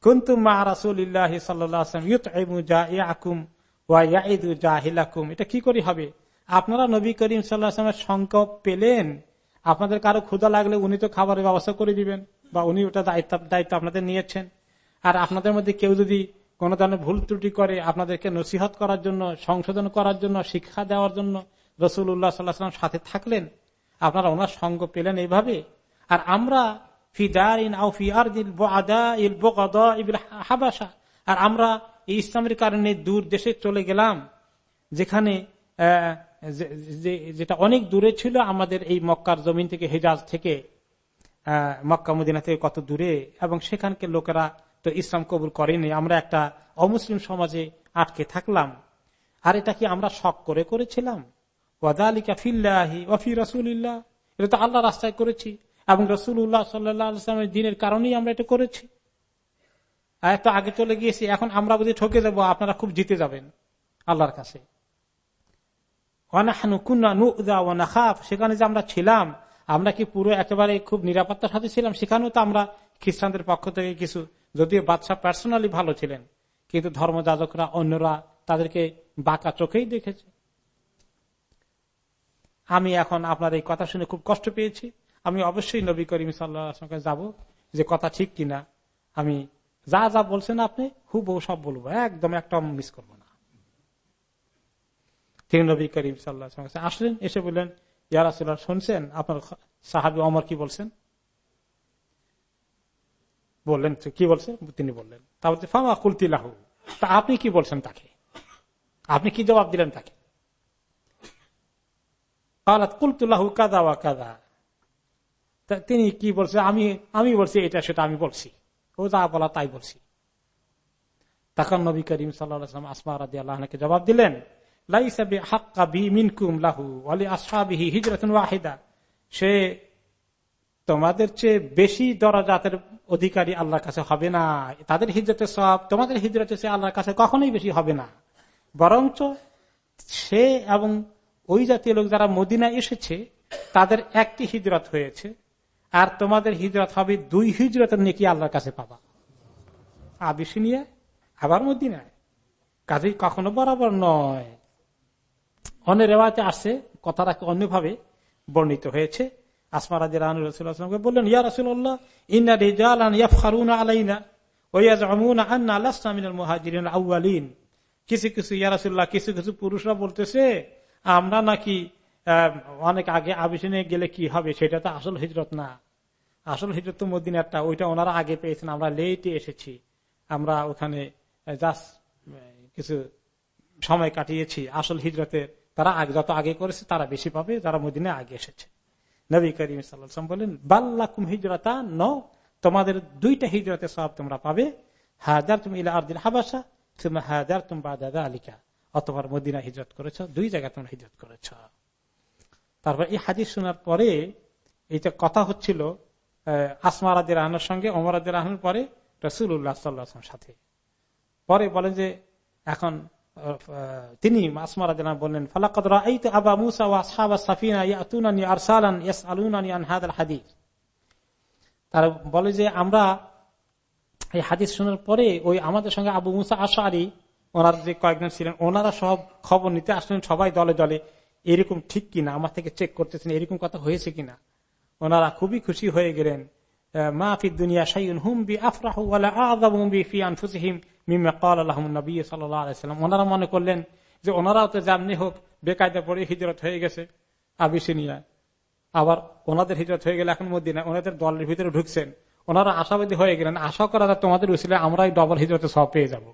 কিন্তু মা রাসুল্লাহ সাল্লাম এটা কি করে হবে? আপনারা নবী করিম সাল্লাহামের সংকল্প পেলেন আপনাদের কারও ক্ষুদা লাগলে উনি তো খাবারের ব্যবস্থা করে দিবেন, বা উনি ওটা দায়িত্ব দায়িত্ব আপনাদের নিয়েছেন। আর আপনাদের মধ্যে কেউ যদি কোন ধরনের ভুল ত্রুটি করে, আপনাদেরকে নসিহত করার জন্য, সংশোধন করার জন্য, শিক্ষা দেওয়ার জন্য রসুল উল্লাহ সাল্লাহাম সাথে থাকলেন, আপনারা ওনার সঙ্গ পেলেন এইভাবে। আর আমরা হাবাসা। আর আমরা এই ইসলামের কারণে দূর দেশে চলে গেলাম, যেখানে যেটা অনেক দূরে ছিল, আমাদের এই মক্কার জমিন থেকে হেজাজ থেকে মক্কা মদিনা থেকে কত দূরে, এবং সেখানকে লোকেরা তো ইসলাম কবুল করেনি। আমরা একটা অমুসলিম সমাজে আটকে থাকলাম। আর এটা কি আমরা শখ করে করেছিলাম? ওয়াদালিকা ফিল্লাহি ওফি রসুল্লাহ এটা তো আল্লাহ রাস্তায় করেছি। এবং রসুল উল্লাহ সাল্লামের দিনের কারণেই আমরা এটা করেছি। এত আগে চলে গিয়েছি, এখন আমরা যদি ঠকে যাব, আপনারা খুব জিতে যাবেন আল্লাহর কাছে। সেখানে যে আমরা ছিলাম, আমরা কি পুরো একেবারে খুব নিরাপত্তার সাথে ছিলাম? সেখানেও তো আমরা খ্রিস্টানদের পক্ষ থেকে কিছু, যদিও বাদশাহ পার্সোনালি ভালো ছিলেন, কিন্তু ধর্মযাজকরা, অন্যরা তাদেরকে বাঁকা চোখেই দেখেছে। আমি এখন আপনার এই কথা শুনে খুব কষ্ট পেয়েছি। আমি অবশ্যই নবী করিম সাল্লাহ যাব, যে কথা ঠিক কিনা। আমি যা যা বলছেন আপনি, হুবহু সব বলব, একদম একটা মিস করব তিনি নবী করিম সাল্লাহ আসলেন, এসে বললেন ইয়ারাসুল্লাহ শুনছেন? আপনার সাহাবি অমর কি বলছেন? বললেন, কি বলছে তিনি বললেন তারপর ফামা কুলতি লাহু। তা আপনি কি বলছেন তাকে? আপনি কি জবাব দিলেন তাকে? কুলতুল্লাহু কাদা ওয়া কাদা তিনি কি বলছে? আমি আমি বলছি এটা, সেটা আমি বলছি। ও যা বলা তাই বলছি। তখন নবী করিম সাল্লাম আসমা রাজি আল্লাহকে জবাব দিলেন সে তোমাদের চেয়ে বেশি দরাজাতের অধিকারী আল্লাহর কাছে হবে না। তাদের হিজরতের সব তোমাদের হিজরতের চেয়ে আল্লাহর কাছে কখনোই বেশি হবে না। বরঞ্চ সে এবং ওই জাতীয় লোক যারা মদিনা এসেছে, তাদের একটি হিজরত হয়েছে। আর তোমাদের হিজরত হবে দুই হিজরতের নেকি আল্লাহর কাছে পাবা। আবিসিনিয়া আবার মদিনায়। কাজেই কখনো বরাবর নয়। অন্য রেওয়াতে আসছে, কথাটা অন্যভাবে বর্ণিত হয়েছে? বললেন আলাইনা কিছু কিছু কিছু কিছু পুরুষরা বলতেছে, আমরা নাকি অনেক আগে আবিসিনে গেলে কি হবে? সেটা তো আসল হিজরত না। আসল হিজরত তো মদিনারটা, ওইটা ওনারা আগে পেয়েছেন, আমরা লেটে এসেছি। আমরা ওখানে জাস্ট কিছু সময় কাটিয়েছি। আসল হিজরতের তারা আগে যত আগে করেছে, তারা বেশি পাবে, যারা মদিনে আগে এসেছে। নবী করিম সাল্লাম বলেন বাল্লাকুম হিজরতা ন তোমাদের দুইটা হিজরতের সব তোমরা পাবে। হাজার তুমি ইলা হাবাসা তুমি হাজার তুমি বাদা আলিকা অতবার মদিনা হিজরত করেছ, দুই জায়গায় তোমরা হিজরত করেছ। তারপর এই হাজির শোনার পরে এইটা কথা হচ্ছিল আসমা রাজের আহনের সঙ্গে অমর রাজের আহনের পরে রসুল্লাহ সাল্লাহ সাথে। পরে বলেন যে, এখন তিনি বললেন বলে যে, আমরা এই হাদিস শোনার পরে ওই আমাদের সঙ্গে আবু মুসা আশারি যে কয়েকজন ছিলেন, ওনারা সব খবর নিতে আসলেন সবাই দলে দলে। এরকম ঠিক কিনা? আমার থেকে চেক করতেছেন, এরকম কথা হয়েছে কিনা? ওনারা খুবই খুশি হয়ে গেলেন মাহফিদ দুনিয়া সাইন হুম বি আফরাহ আনফুসিহিম। মিমা কাল সাল্লাম। ওনারা মনে করলেন যে ওনারাও তো হোক, বেকায়দা পরে হিজরত হয়ে গেছে আবিসিনিয়া আবার ওনাদের হিজরত হয়ে এখন ওনাদের দলের ভিতরে ঢুকছেন। ওনারা আশাবাদী হয়ে গেলেন, আশা করা তোমাদের উচিলে ডবল হিজরতে সব পেয়ে যাব।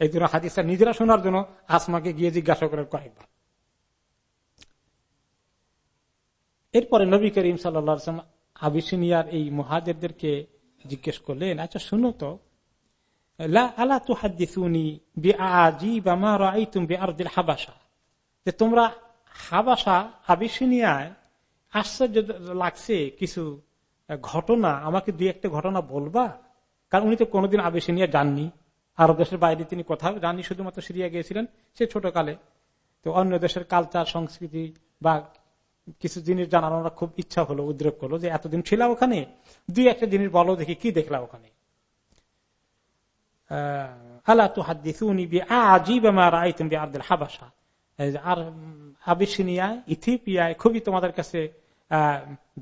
এই জন্য হাদিসটা নিজেরা শোনার জন্য আসমাকে গিয়ে জিজ্ঞাসা করেন কয়েকবার। এরপরে নবী করিম সাল্লাম আবিসিনিয়ার এই মহাজেরদেরকে জিজ্ঞেস করলেন আচ্ছা শুনো তো তোমরা হাবাসা আশ্চর্য লাগছে কিছু ঘটনা, আমাকে একটা ঘটনা বলবা? কারণ উনি তো কোনোদিন আবিসিনিয়া যাননি। আরব দেশের বাইরে তিনি কোথাও যাননি শুধুমাত্র সিরিয়া গিয়েছিলেন সে ছোটকালে। তো অন্য দেশের কালচার সংস্কৃতি বা কিছু জিনিস জানার ওনার খুব ইচ্ছা হলো, উদ্রেক করল যে এতদিন ছিলাম ওখানে। দুই একটা জিনিস বলো দেখি, কি দেখলাম ওখানে? আল্লাহ তো হাদিসুনি আজিব আব্দুল হাবাসা আর আবিসিনিয়ায় ইথিপিয়ায় খুবই তোমাদের কাছে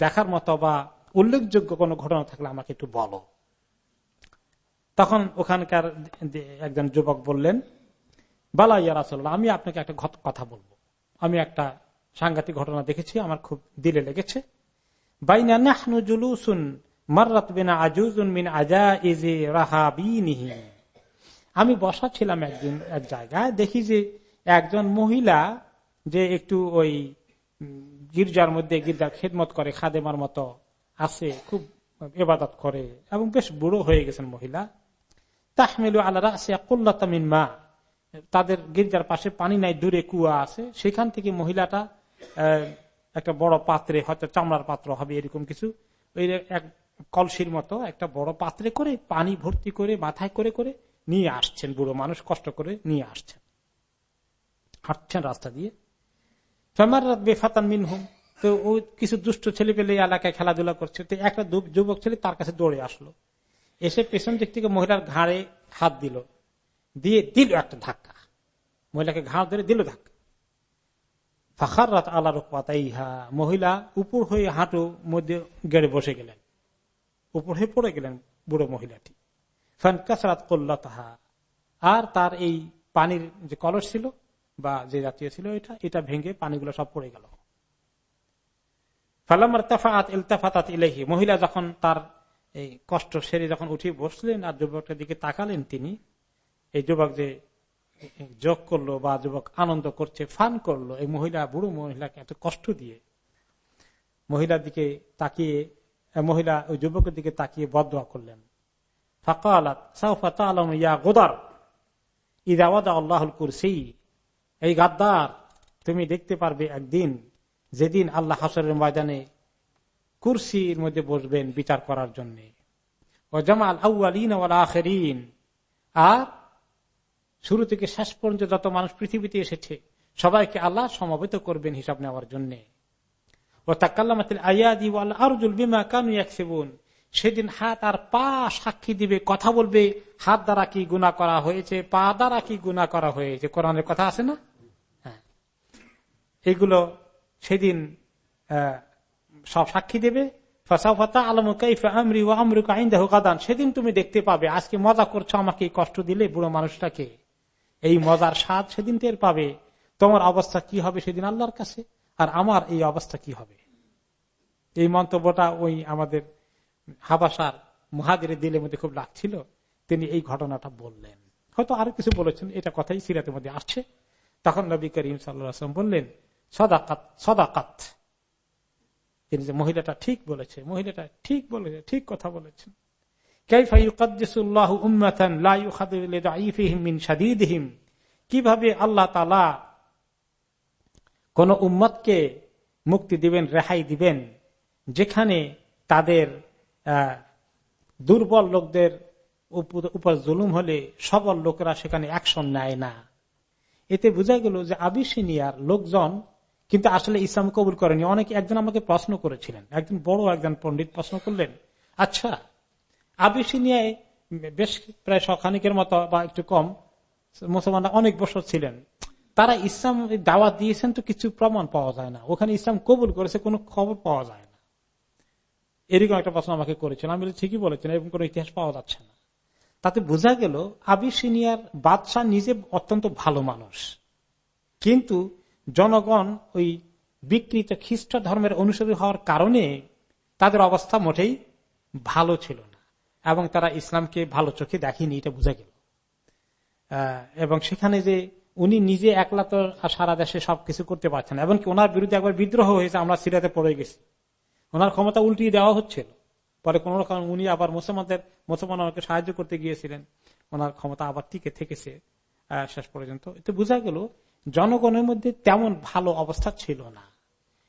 দেখার মতো বা উল্লেখযোগ্য কোন ঘটনা থাকলে আমাকে একটু বলো। তখন ওখানকার একজন যুবক বললেন, বালা ইয়ারাসল্লাহ আমি আপনাকে একটা কথা বলব। আমি একটা সাংঘাতিক ঘটনা দেখেছি, আমার খুব দিলে লেগেছে। বাইনা নাহনু জুলুসুন মার্রাত বিনা আজুজুন মিন আজা ইজে রাহাবিনিহি। আমি বসা ছিলাম একদিন এক জায়গায়, দেখি যে একজন মহিলা যে একটু ওই গির্জার মধ্যে গির্জার খেদমত করে, খাদেমার মতো আছে, খুব এবাদত করে, এবং বেশ বুড়ো হয়ে গেছেন মহিলা। তাহমেলু আল্লাহ আসিয়া কল্লাতামিন মা। তাদের গির্জার পাশে পানি নাই, দূরে কুয়া আছে। সেখান থেকে মহিলাটা একটা বড় পাত্রে, হয়তো চামড়ার পাত্র হবে, এরকম কিছু, ওই এক কলসির মতো একটা বড় পাত্রে করে পানি ভর্তি করে, মাথায় করে করে নিয়ে আসছেন, বুড়ো মানুষ কষ্ট করে নিয়ে আসছেন। হাঁটছেন রাস্তা দিয়ে। ফেমার বেফাতান মিনহুম। তো ওই কিছু দুষ্ট ছেলে পেলে এলাকায় খেলাধুলা করছে। তো একটা যুবক ছেলে তার কাছে দৌড়ে আসলো। এসে পেছন দিক থেকে মহিলার ঘাড়ে হাত দিল। দিয়ে দিল একটা ধাক্কা। মহিলাকে ঘাড় ধরে দিল ধাক্কা। ফাখার রাত আল্লাহ রকপাতাইহা মহিলা উপর হয়ে হাঁটু মধ্যে গেড়ে বসে গেলেন। উপর হয়ে পড়ে গেলেন বুড়ো মহিলাটি। ফানকাসরাত করল আর তার এই পানির যে কলস ছিল বা যে জাতীয় ছিল এটা এটা ভেঙে পানিগুলো সব পড়ে গেল। ফালামার তাফাত ইলতাফাত ইলেহি মহিলা যখন তার এই কষ্ট সেরে যখন উঠে বসলেন আর যুবকটার দিকে তাকালেন তিনি, এই যুবক যে যোগ করল বা যুবক আনন্দ করছে, ফান করল, এই মহিলা, বুড়ো মহিলাকে এত কষ্ট দিয়ে মহিলার দিকে তাকিয়ে, মহিলা ওই যুবকের দিকে তাকিয়ে বদয়া করলেন। এই গাদ্দার, তুমি দেখতে পারবে একদিন যেদিন আল্লাহ হাসরের ময়দানে কুরসির মধ্যে বসবেন বিচার করার জন্য। ও জামাল আউআলিন আর শুরু থেকে শেষ পর্যন্ত যত মানুষ পৃথিবীতে এসেছে, সবাইকে আল্লাহ সমবেত করবেন হিসাব নেওয়ার জন্য। ও তাকাল্লামাতিল আয়াদি ওয়াল আরজুল বিমা কানু একসেবুন সেদিন হাত আর পা সাক্ষী দিবে, কথা বলবে, হাত দ্বারা কি গুণা করা হয়েছে, পা দ্বারা কি গুণা করা হয়েছে, কোরআনের কথা আছে না? হ্যাঁ। এগুলো সেদিন সব সাক্ষী দেবে। সেদিন তুমি দেখতে পাবে, আজকে মজা করছ আমাকে কষ্ট দিলে বুড়ো মানুষটাকে। এই মজার স্বাদ সেদিন টের পাবে। তোমার অবস্থা কি হবে সেদিন আল্লাহর কাছে? আর আমার এই অবস্থা কি হবে? এই মন্তব্যটা ওই আমাদের হাবাসার মহাদের দিলের মধ্যে খুব লাগছিল তিনি এই ঘটনাটা বললেন। হয়তো আরও কিছু বলেছেন, এটা কথাই সিরাতের মধ্যে আসছে। তখন নবী করিম সাল্লাম বললেন, সদাকাত সদাকাত। তিনি যে মহিলাটা ঠিক বলেছে মহিলাটা ঠিক বলেছে ঠিক কথা বলেছেন। কীভাবে আল্লাহ কোন উম্মতকে মুক্তি দিবেন, রেহাই দিবেন, যেখানে তাদের দুর্বল লোকদের উপর জুলুম হলে সবল লোকেরা সেখানে অ্যাকশন নেয় না। এতে বোঝা গেল যে আবিসিনিয়ার লোকজন কিন্তু আসলে ইসলাম কবুল করেনি। অনেকে একজন আমাকে প্রশ্ন করেছিলেন। একজন বড় একজন পণ্ডিত প্রশ্ন করলেন আচ্ছা আবিসিনিয়ায় বেশ প্রায় সখানিকের মতো বা একটু কম মুসলমানরা অনেক বছর ছিলেন। তারা ইসলাম দাওয়াত দিয়েছেন তো কিছু প্রমাণ পাওয়া যায় না। ওখানে ইসলাম কবুল করেছে, কোনো খবর পাওয়া যায় না। এরকম একটা প্রশ্ন আমাকে করেছিল। আমি ঠিকই বলেছেন, এরকম কোন ইতিহাস পাওয়া যাচ্ছে না। তাতে বোঝা গেল, আবিসিনিয়ার বাদশাহ নিজে অত্যন্ত ভালো মানুষ। কিন্তু জনগণ ওই বিকৃত খ্রিস্ট ধর্মের অনুসারী হওয়ার কারণে তাদের অবস্থা মোটেই ভালো ছিল না এবং তারা ইসলামকে ভালো চোখে দেখেনি, এটা বোঝা গেল। এবং সেখানে যে উনি নিজে একলা তো সারা দেশে সবকিছু করতে পারছেন এমনকি ওনার বিরুদ্ধে একবার বিদ্রোহ হয়েছে, আমরা সিরাতে পড়ে গেছি। ওনার ক্ষমতা উল্টিয়ে দেওয়া হচ্ছিল। পরে কোন রকম উনি আবার মুসলমানদের, মুসলমানকে সাহায্য করতে গিয়েছিলেন। ওনার ক্ষমতা আবার টিকে থেকেছে শেষ পর্যন্ত। এতে বোঝা গেল, জনগণের মধ্যে তেমন ভালো অবস্থা ছিল না।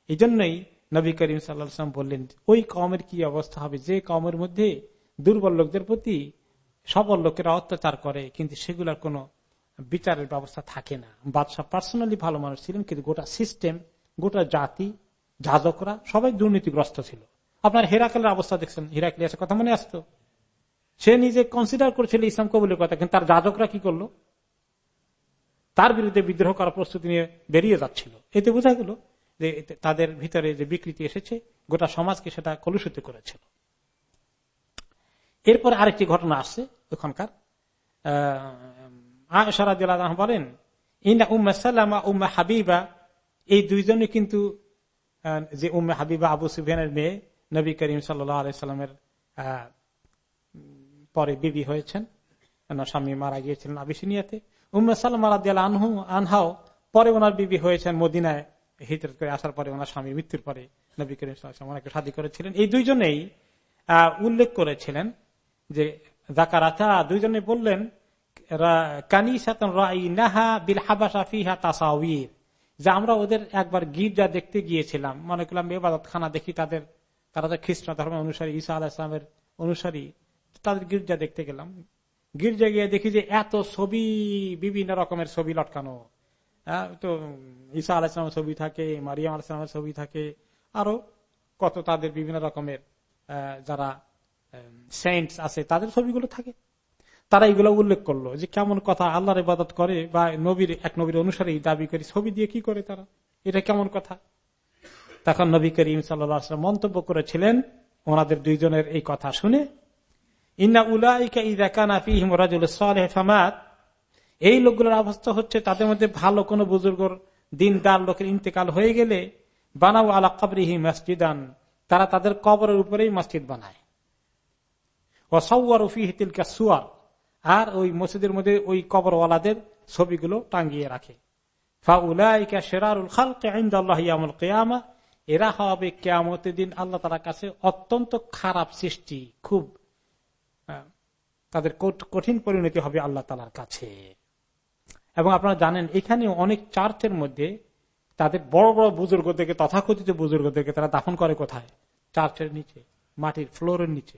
এই জন্যই নবী করিম সাল্লাম বললেন, ওই কমের কি অবস্থা হবে? যে কমের মধ্যে দুর্বল লোকদের প্রতি সবল লোকেরা অত্যাচার করে, কিন্তু সেগুলোর কোন বিচারের ব্যবস্থা থাকে না। বাদশাহ পার্সোনালি ভালো মানুষ ছিলেন, কিন্তু গোটা সিস্টেম গোটা জাতি যাজকরা সবাই দুর্নীতিগ্রস্ত ছিল। আপনার হেরাকেলের অবস্থা দেখছেন হেরাকলিয়াসের কথা মনে আসতো। সে নিজে কনসিডার করেছিল ইসলাম কবুলের কথা, কিন্তু তার যাজকরা কি করল? তার বিরুদ্ধে বিদ্রোহ করার প্রস্তুতি নিয়ে বেরিয়ে যাচ্ছিল। এতে বোঝা গেল যে তাদের ভিতরে যে বিকৃতি এসেছে, গোটা সমাজকে সেটা কলুষিত করেছিল। এরপর আরেকটি ঘটনা আসছে ওখানকার। আহ বলেন, ইন্না উম্মা সাল্লামা উম্মা হাবিবা। এই দুইজনে কিন্তু যে উম্মে হাবিবা আবু সুফিয়ানের মেয়ে নবী করিম সাল্লামের পরে বিবি হয়েছেন। স্বামী মারা গিয়েছিলেন আবিসিনিয়াতে। উম্মে সাল্লাম আনহু, আনহাও পরে ওনার বিবি হয়েছেন মদিনায়। হিজরত করে আসার পরে ওনার স্বামী মৃত্যুর পরে নবী করিম ওনাকে শাদী করেছিলেন। এই দুইজনেই উল্লেখ করেছিলেন যে জাকারাথা দুইজনে বললেন কানি সাতন রাই নাহা বিল হাবাসা ফিহা তাসাউর যে আমরা ওদের একবার গির্জা দেখতে গিয়েছিলাম। মনে করলাম এবাদত খানা দেখি তাদের, তারা তো খ্রিস্ট ধর্মের অনুসারী, ঈসা আলাহ ইসলামের অনুসারী, তাদের গির্জা দেখতে গেলাম। গির্জা গিয়ে দেখি যে এত ছবি, বিভিন্ন রকমের ছবি লটকানো। তো ঈসা আলাহ ইসলামের ছবি থাকে, মারিয়াম আলাহ ইসলামের ছবি থাকে, আরও কত তাদের বিভিন্ন রকমের যারা সেন্টস আছে, তাদের ছবিগুলো থাকে। তারা এগুলো উল্লেখ করল যে কেমন কথা আল্লাহর ইবাদত করে বা নবীর, এক নবীর অনুসারে দাবি করে, ছবি দিয়ে কি করে তারা? এটা কেমন কথা? তখন নবী করিম সাল্লাম মন্তব্য করেছিলেন ওনাদের দুইজনের এই কথা শুনে এই লোকগুলোর অবস্থা হচ্ছে তাদের মধ্যে ভালো কোন বুজুর্গর দিনদার লোকের ইন্তেকাল হয়ে গেলে বানাও আলা কবরিহি মসজিদান, তারা তাদের কবরের উপরেই মসজিদ বানায়। ও সৌয়ার ফিহিতিলকা সুয়ার আর ওই মসজিদের মধ্যে ওই কবরওয়ালাদের ছবিগুলো টাঙ্গিয়ে রাখে। এরা হবে কেয়ামতের দিন আল্লাহ তালার কাছে অত্যন্ত খারাপ সৃষ্টি, খুব তাদের কঠিন পরিণতি হবে আল্লাহ তালার কাছে। এবং আপনারা জানেন এখানে অনেক চার্চের মধ্যে তাদের বড় বড় বুজুর্গদেরকে, তথাকথিত বুজুর্গদেরকে তারা দাফন করে কোথায়? চার্চের নিচে, মাটির ফ্লোরের নিচে।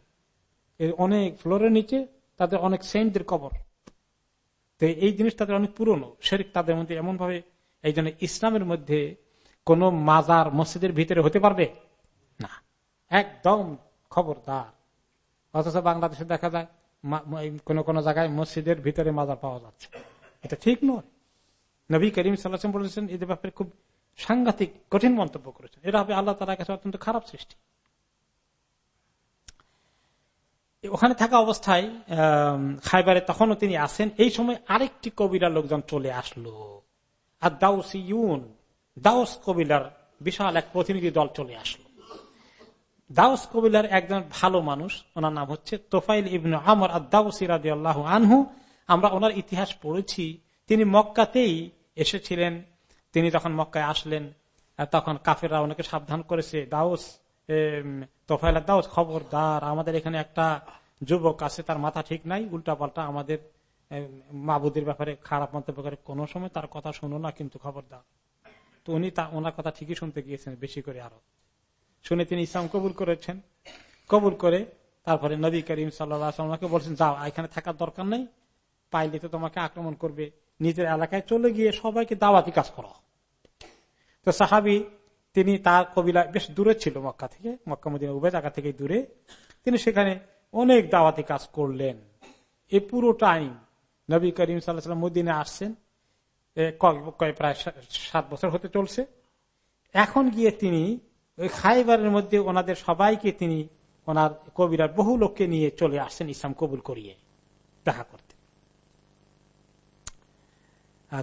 অনেক ফ্লোরের নিচে তাদের অনেক সেন্টদের কবর। তো এই জিনিস তাদের অনেক পুরনো। শেরিক তাদের মধ্যে এমন ভাবে এই জন্য ইসলামের মধ্যে কোন মাজার মসজিদের ভিতরে হতে পারবে? না। একদম খবরদার। অথচ বাংলাদেশে দেখা যায় কোন কোন জায়গায় মসজিদের ভিতরে মাজার পাওয়া যাচ্ছে। এটা ঠিক নয়। নবী করিম সাল্লাম বলেছেন, এদের ব্যাপারে খুব সাংঘাতিক কঠিন মন্তব্য করেছেন। এটা হবে আল্লাহ তালার কাছে অত্যন্ত খারাপ সৃষ্টি। ওখানে থাকা অবস্থায় খাইবারে তখনও তিনি আসেন এই সময় আরেকটি কবিরা লোকজন চলে আসলো। আর দাউস ইউন দাউস কবিলার বিশাল এক প্রতিনিধি দল চলে আসলো। দাউস কবিলার একজন ভালো মানুষ, ওনার নাম হচ্ছে তোফাইল ইবনু আমর আদাউসিরাদি আল্লাহ আনহু। আমরা ওনার ইতিহাস পড়েছি। তিনি মক্কাতেই এসেছিলেন। তিনি যখন মক্কায় আসলেন তখন কাফেররা ওনাকে সাবধান করেছে। দাউস তোফাইল দাউস খবরদার। আমাদের এখানে একটা যুবক আছে, তার মাথা ঠিক নাই উল্টা পাল্টা আমাদের মাবুদের ব্যাপারে খারাপ মন্তব্য করে, কোনো সময় তার কথা শুনো না, কিন্তু খবরদার। তো উনি তা, ওনার কথা ঠিকই শুনতে গিয়েছেন, বেশি করে আরও। শুনে তিনি ইসলাম কবুল করেছেন। কবুল করে তারপরে নবী করিম সাল্লামকে বলছেন, যাও, এখানে থাকার দরকার নেই। পাইলে তো তোমাকে আক্রমণ করবে। নিজের এলাকায় চলে গিয়ে সবাইকে দাওয়াতি কাজ করো। তো সাহাবি তিনি তার কবিলা বেশ দূরে ছিল মক্কা থেকে, মক্কা মদিনা উভয় জায়গা থেকে দূরে। তিনি সেখানে অনেক দাওয়াতি কাজ করলেন। এ পুরো টাইম নবী করিম সাল্লাহ মদিনে আসছেন। প্রায় সাত বছর হতে চলছে। এখন গিয়ে তিনি ওই খাইবারের মধ্যে ওনাদের সবাইকে তিনি ওনার কবিরার বহু লোককে নিয়ে চলে আসছেন ইসলাম কবুল করিয়ে, দেখা করতে।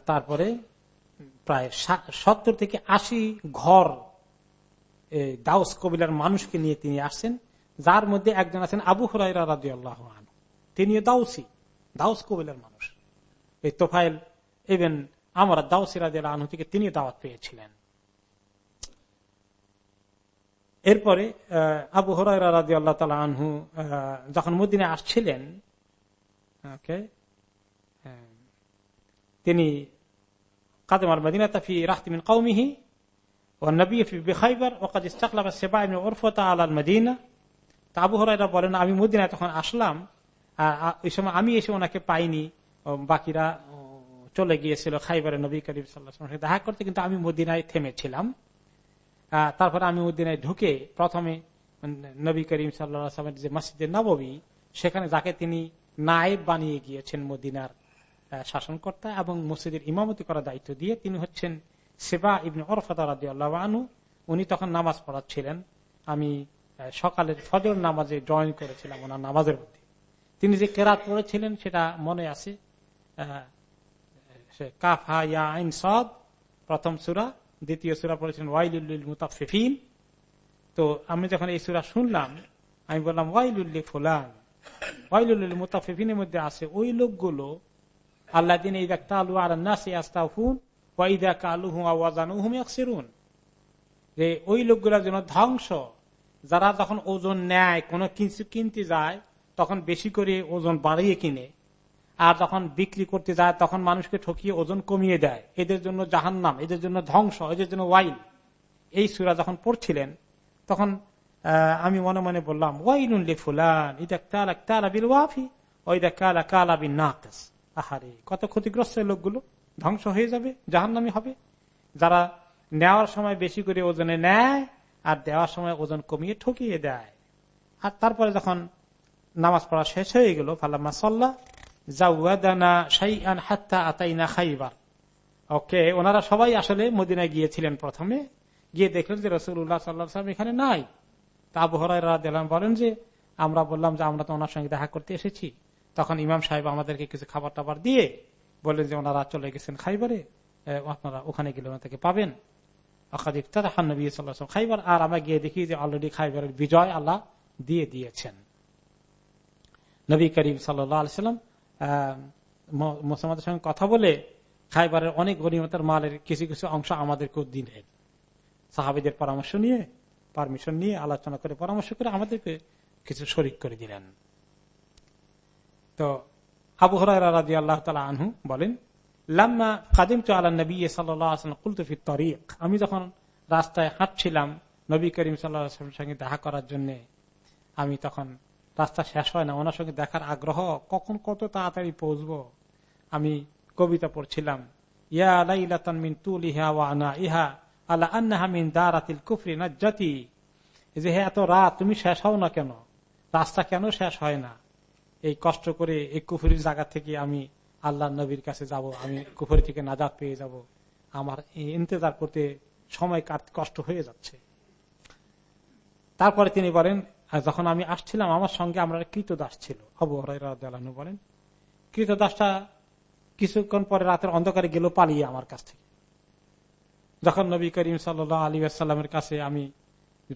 তারপরে প্রায় সত্তর থেকে আশি ঘর দাউস কবিলার মানুষকে নিয়ে তিনি আসছেন, যার মধ্যে একজন আছেন আবু হরাইরা রাজি আল্লাহ তিনিও দাউসি, দাউস কবিলার মানুষ। এই তোফাইল ইভেন আমরা দাউসিরা আনহু থেকে তিনি দাওয়াত পেয়েছিলেন। এরপরে আবু হরাই রাজি আল্লাহ তালা আনহু যখন মদিনে আসছিলেন তিনি আমি মদিনায় তখন আসলাম। ওই সময় আমি এসে ওনাকে পাইনি। বাকিরা চলে গিয়েছিল খাইবারে নবী করিম সাল্লাহ দেখা করতে, কিন্তু আমি মদিনায় থেমেছিলাম। তারপরে আমি মদিনায় ঢুকে প্রথমে নবী করিম সাল্লামের যে মসজিদে নবী সেখানে যাকে তিনি নায়েব বানিয়ে গিয়েছেন মদিনার শাসনকর্তা এবং মসজিদের ইমামতি করার দায়িত্ব দিয়ে তিনি হচ্ছেন সেবা ইবনে অরফাদা আনু উনি তখন নামাজ পড়াচ্ছিলেন। আমি সকালের ফজর নামাজে জয়েন করেছিলাম ওনার নামাজের মধ্যে। তিনি যে কেরাত পড়েছিলেন সেটা মনে আছে। কাফা ইয়া আইন সদ, প্রথম সুরা, দ্বিতীয় সুরা পড়েছেন ওয়াইলুল মুতাফিফিন তো আমি যখন এই সুরা শুনলাম, আমি বললাম ওয়াইলুল্লি ফুলান। ওয়াইলুল মুতাফিফিনের মধ্যে আছে ওই লোকগুলো আল্লাহ দিন এই আলু কালু হুম যে ওই ধ্বংস, যারা যখন ওজন নেয়, কোনো কিছু কিনতে যায়, তখন বেশি করে ওজন বাড়িয়ে কিনে। আর যখন বিক্রি করতে যায়, তখন মানুষকে ঠকিয়ে ওজন কমিয়ে দেয়। এদের জন্য জাহান্নাম, এদের জন্য ধ্বংস, এদের জন্য ওয়াইল। এই সুরা যখন পড়ছিলেন, তখন আমি মনে মনে বললাম ওয়াইলুল্লি ফুলান, ইদা কালা কালা বিল ওয়াফি ওইদা কালা কালা বিন নাকাস। আহারে, কত ক্ষতিগ্রস্ত লোকগুলো? ধ্বংস হয়ে যাবে, জাহান্নামি হবে। যারা নেওয়ার সময় বেশি করে ওজনে নেয়, আর দেওয়ার সময় ওজন কমিয়ে ঠকিয়ে দেয়। আর তারপরে যখন নামাজ পড়া শেষ হয়ে গেল ফাল্লামা সাল্লাহ ওকে, ওনারা সবাই আসলে মদিনায় গিয়েছিলেন প্রথমে। গিয়ে দেখলেন যে রসুল্লাহ সাল্লাম এখানে নাই। তা আবু হরাই বলেন যে, আমরা বললাম যে আমরা তো ওনার সঙ্গে দেখা করতে এসেছি। তখন ইমাম সাহেব আমাদেরকে কিছু খাবার টাবার দিয়ে বললেন যে, ওনারা চলে গেছেন খাইবারে। আপনারা ওখানে গেলে ওনাদেরকে পাবেন। খাইবার, আর আমরা গিয়ে দেখি যে অলরেডি খাইবারের বিজয় আল্লাহ দিয়ে দিয়েছেন। নবী করিম সাল্লাম মুসলমানদের সঙ্গে কথা বলে খাইবারের অনেক গরিমতার মালের কিছু কিছু অংশ আমাদেরকেও দিলেন। সাহাবিদের পরামর্শ নিয়ে, পারমিশন নিয়ে, আলোচনা করে পরামর্শ করে আমাদেরকে কিছু শরিক করে দিলেন। তো আবু হরাই আল্লাহ তালা আনহু বলেন, লাম্মা কাদিম তো আল্লাহ নবী সাল্লামকুলতফি তরিক। আমি যখন রাস্তায় হাঁটছিলাম নবী করিম সাল্লাহ সঙ্গে দেখা করার জন্য, আমি তখন রাস্তা শেষ হয় না, ওনার সঙ্গে দেখার আগ্রহ, কখন কত তাড়াতাড়ি পৌঁছবো? আমি কবিতা পড়ছিলাম, ইয়া আলাইলাতানমিন তুল ইহা ওয়া আনা ইহা আল্লাহ আন্নাহা মিন দারাতিল কুফরি না জাতি যে, হে, এত রাত, তুমি শেষ হও না কেন? রাস্তা কেন শেষ হয় না? এই কষ্ট করে এই কুফুরির জায়গা থেকে আমি আল্লাহ নবীর কাছে যাব, আমি কুফুরি থেকে নাজাদ পেয়ে যাব। আমার ইন্তজার করতে সময় কাটতে কষ্ট হয়ে যাচ্ছে। তারপরে তিনি বলেন যখন আমি আসছিলাম, আমার সঙ্গে আমরা কৃতদাস ছিল। আবু হরাইনু বলেন, কৃতদাসটা কিছুক্ষণ পরে রাতের অন্ধকারে গেল পালিয়ে আমার কাছ থেকে। যখন নবী করিম সাল আলী আসাল্লামের কাছে আমি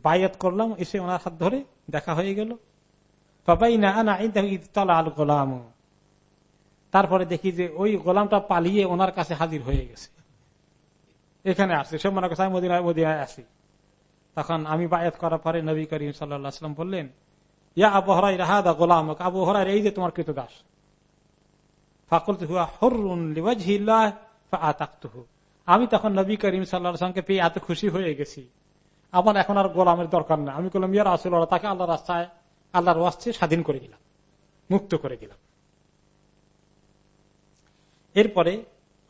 বায়াত করলাম, এসে ওনার হাত ধরে দেখা হয়ে গেল। তারপরে দেখি যে ওই গোলামটা পালিয়ে ওনার কাছে হাজির হয়ে গেছে। এখানে আসছে। সে মনে করছে মদিনায় মদিনায় আসি তখন আমি বায়াত করার পরে নবী করিম সাল্লাম বললেন, ইয়া আবু হরাই রাহাদা গোলাম আবু হরাই এই যে তোমার কৃত দাস আমি তখন নবী করিম সাল্লাহামকে পেয়ে এত খুশি হয়ে গেছি। আমার এখন আর গোলামের দরকার না আমি বললাম ইয়ার আসল তাকে আল্লাহ রাস্তায় আল্লাহর ওয়াস্তে স্বাধীন করে দিলাম, মুক্ত করে দিলাম। এরপরে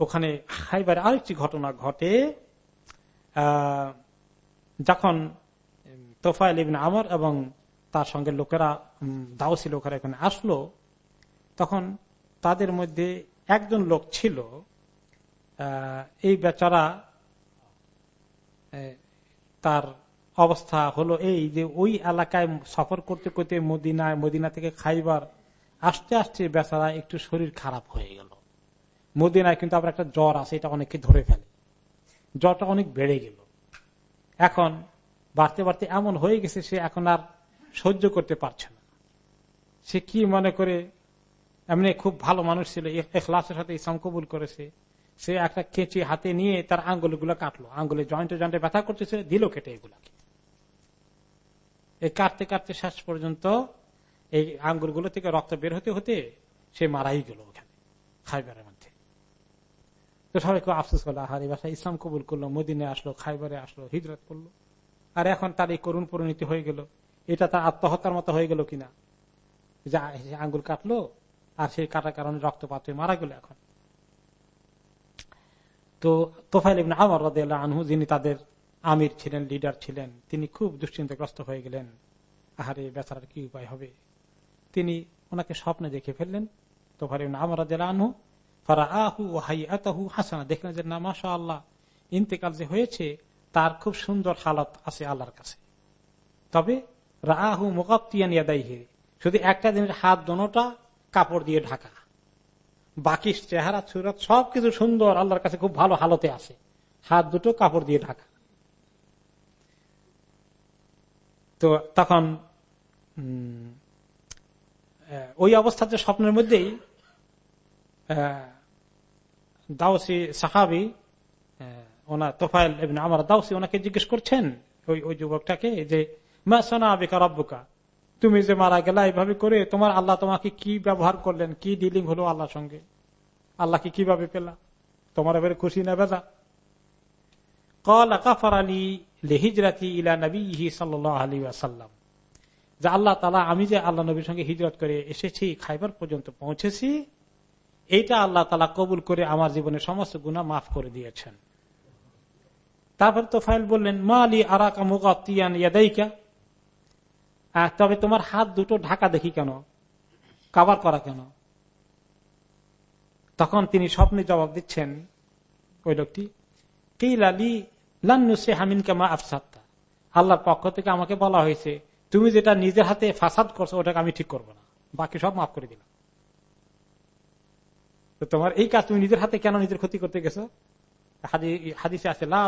ওখানে হাইবারে আরেকটি ঘটনা ঘটে যখন তোফাইল ইবিন আমর এবং তার সঙ্গে লোকেরা দাওসি লোকেরা এখানে আসলো, তখন তাদের মধ্যে একজন লোক ছিল এই বেচারা তার অবস্থা হলো এই যে ওই এলাকায় সফর করতে করতে মদিনায়, মদিনা থেকে খাইবার আস্তে আস্তে বেচারা একটু শরীর খারাপ হয়ে গেল। মদিনায় কিন্তু আবার একটা জ্বর আছে, এটা অনেককে ধরে ফেলে। জ্বরটা অনেক বেড়ে গেল। এখন বাড়তে বাড়তে এমন হয়ে গেছে, সে এখন আর সহ্য করতে পারছে না। সে কি মনে করে, এমনি খুব ভালো মানুষ ছিল এখলাসের সাথে ইসলাম কবুল করেছে। সে একটা কেঁচি হাতে নিয়ে তার আঙ্গুলগুলো কাটলো। আঙ্গুলে জয়েন্টে জয়েন্টে ব্যথা করতেছে, দিল কেটে এগুলাকে। এই কাটতে কাটতে শেষ পর্যন্ত এই আঙ্গুলগুলো থেকে রক্ত বের হতে হতে সে মারাই গেল ওখানে, খাইবারের মধ্যে। তো সবাই খুব আফসোস করল, আহারি বাসা ইসলাম কবুল করল মদিনে আসলো, খাইবারে আসলো, হিজরত করল। আর এখন তার এই করুণ পরিণতি হয়ে গেল। এটা তার আত্মহত্যার মতো হয়ে গেল কিনা? যা আঙ্গুল কাটলো আর সেই কাটার কারণে রক্তপাত হয়ে মারা গেল এখন। তো তোফাইল আমর আনহু, যিনি তাদের আমির ছিলেন, লিডার ছিলেন, তিনি খুব দুশ্চিন্তাগ্রস্ত হয়ে গেলেন। আহারে, বেচারার কি উপায় হবে? তিনি ওনাকে স্বপ্নে দেখে ফেললেন। ইবিন আমর রদাহ আনহু ফারা আহু ও হাই আতাহু হাসানা, দেখলেন যে, না মাসা আল্লাহ ইন্তেকাল যে হয়েছে, তার খুব সুন্দর হালত আছে আল্লাহর কাছে। তবে রাহু মোকাপ্তিয়ান ইয়াদাইহে, শুধু একটা জিনিস হাত দোনোটা কাপড় দিয়ে ঢাকা। বাকি চেহারা, সুরত সবকিছু সুন্দর, আল্লাহর কাছে খুব ভালো হালতে আছে। হাত দুটো কাপড় দিয়ে ঢাকা। তো তখন ওই অবস্থাতে স্বপ্নের মধ্যেই দাওসি সাহাবি ওনা তোফাইল আমার দাওসি ওনাকে জিজ্ঞেস করছেন, ওই ওই যুবকটাকে যে, মা সোনা বেকার রব্বুকা? তুমি যে মারা গেলা এইভাবে করে, তোমার আল্লাহ তোমাকে কি ব্যবহার করলেন? কি ডিলিং হলো আল্লাহর সঙ্গে? আল্লাহকে কীভাবে পেলা? তোমার এবারে খুশি না বেজা? কল আকাফার আলী লেহিজরাতি ইলা নবী আলী আসাল্লাম যে আল্লাহ তালা আমি যে আল্লাহ নবীর সঙ্গে হিজরত করে এসেছি, খাইবার পর্যন্ত পৌঁছেছি, এইটা আল্লাহ তালা কবুল করে আমার জীবনে সমস্ত গুণা মাফ করে দিয়েছেন। তারপর তো ফাইল বললেন, মা আলী আরাকা মুকাতিয়ান ইয়াদাইকা? তবে তোমার হাত দুটো ঢাকা দেখি কেন? কাবার করা কেন? তখন তিনি স্বপ্নে জবাব দিচ্ছেন, ওই লোকটি কে লালি আল্লাহর পক্ষ থেকে আমাকে বলা হয়েছে, তুমি যেটা নিজের হাতে ফাসাদ করছ, ওটাকে আমি ঠিক করব না। বাকি সব মাফ করে দিলাম। তো তোমার এই কাজ তুমি নিজের হাতে কেন নিজের ক্ষতি করতে গেছো? হাদিসে আছে, লা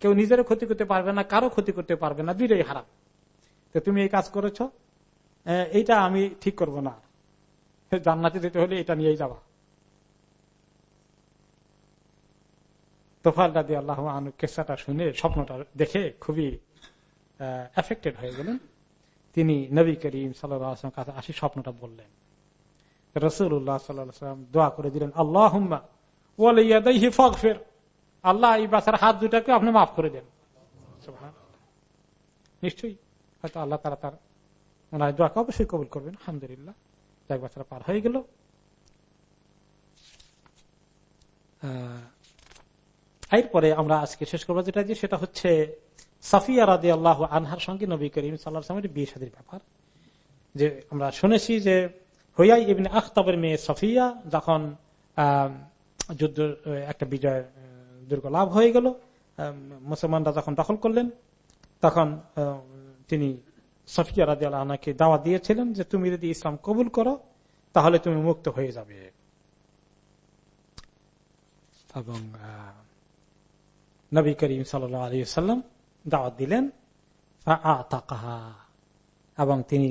কেউ নিজেরও ক্ষতি করতে পারবে না কারও ক্ষতি করতে পারবে না, দুইটাই হারাম। তো তুমি এই কাজ করেছ? এইটা আমি ঠিক করব না। জান্নাতে যেতে হলে এটা নিয়েই যাবা। তোফাল দাদি আল্লাহ আনু কেসাটা শুনে, স্বপ্নটা দেখে খুবই এফেক্টেড হয়ে গেলেন। তিনি নবী করিম সাল্লাম কাছে আসি, স্বপ্নটা বললেন। রসুল্লাহ সাল্লাম দোয়া করে দিলেন আল্লাহ আল্লাহ এই বাচ্চার হাত দুটাকে আপনি মাফ করে দেন। নিশ্চয়ই। হয়তো আল্লাহ তারা তার ওনার দোয়াকে অবশ্যই কবুল করবেন। আলহামদুলিল্লাহ। এক বছর পার হয়ে গেল। এরপরে আমরা আজকে শেষ করব যেটা যে সেটা হচ্ছে সাফিয়া রাদি আল্লাহ আনহার সঙ্গে নবী করিম সাল্লাহামের বিয়ে সাদীর ব্যাপার। যে আমরা শুনেছি যে হইয়াই ইবিন আখতাবের মেয়ে সাফিয়া যখন যুদ্ধ একটা বিজয় দুর্গ লাভ হয়ে গেল মুসলমানরা যখন দখল করলেন, তখন তিনি সফিয়া রাজি আল্লাহকে দাওয়া দিয়েছিলেন যে তুমি যদি ইসলাম কবুল করো, তাহলে তুমি মুক্ত হয়ে যাবে। এবং নবী করিম সাল্লাম দাওয়াত দিলেন এবং তিনি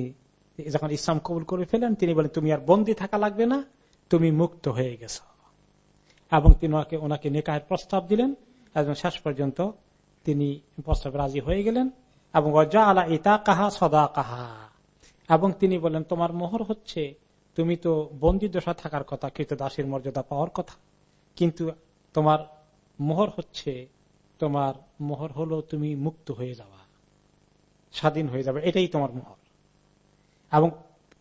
যখন ইসলাম কবুল করে ফেলেন, তিনি বলেন, তুমি আর বন্দি থাকা লাগবে না, তুমি মুক্ত হয়ে গেছ। এবং তিনি ওনাকে ওনাকে নেকাহের প্রস্তাব দিলেন, এবং শেষ পর্যন্ত তিনি প্রস্তাব রাজি হয়ে গেলেন, এবং অজা আলা ইতা কাহা সদা কাহা এবং তিনি বলেন, তোমার মোহর হচ্ছে, তুমি তো বন্দি দশা থাকার কথা কৃত দাসের মর্যাদা পাওয়ার কথা। কিন্তু তোমার মোহর হচ্ছে তোমার মোহর হলো তুমি মুক্ত হয়ে যাওয়া, স্বাধীন হয়ে যাবে, এটাই তোমার মোহর। এবং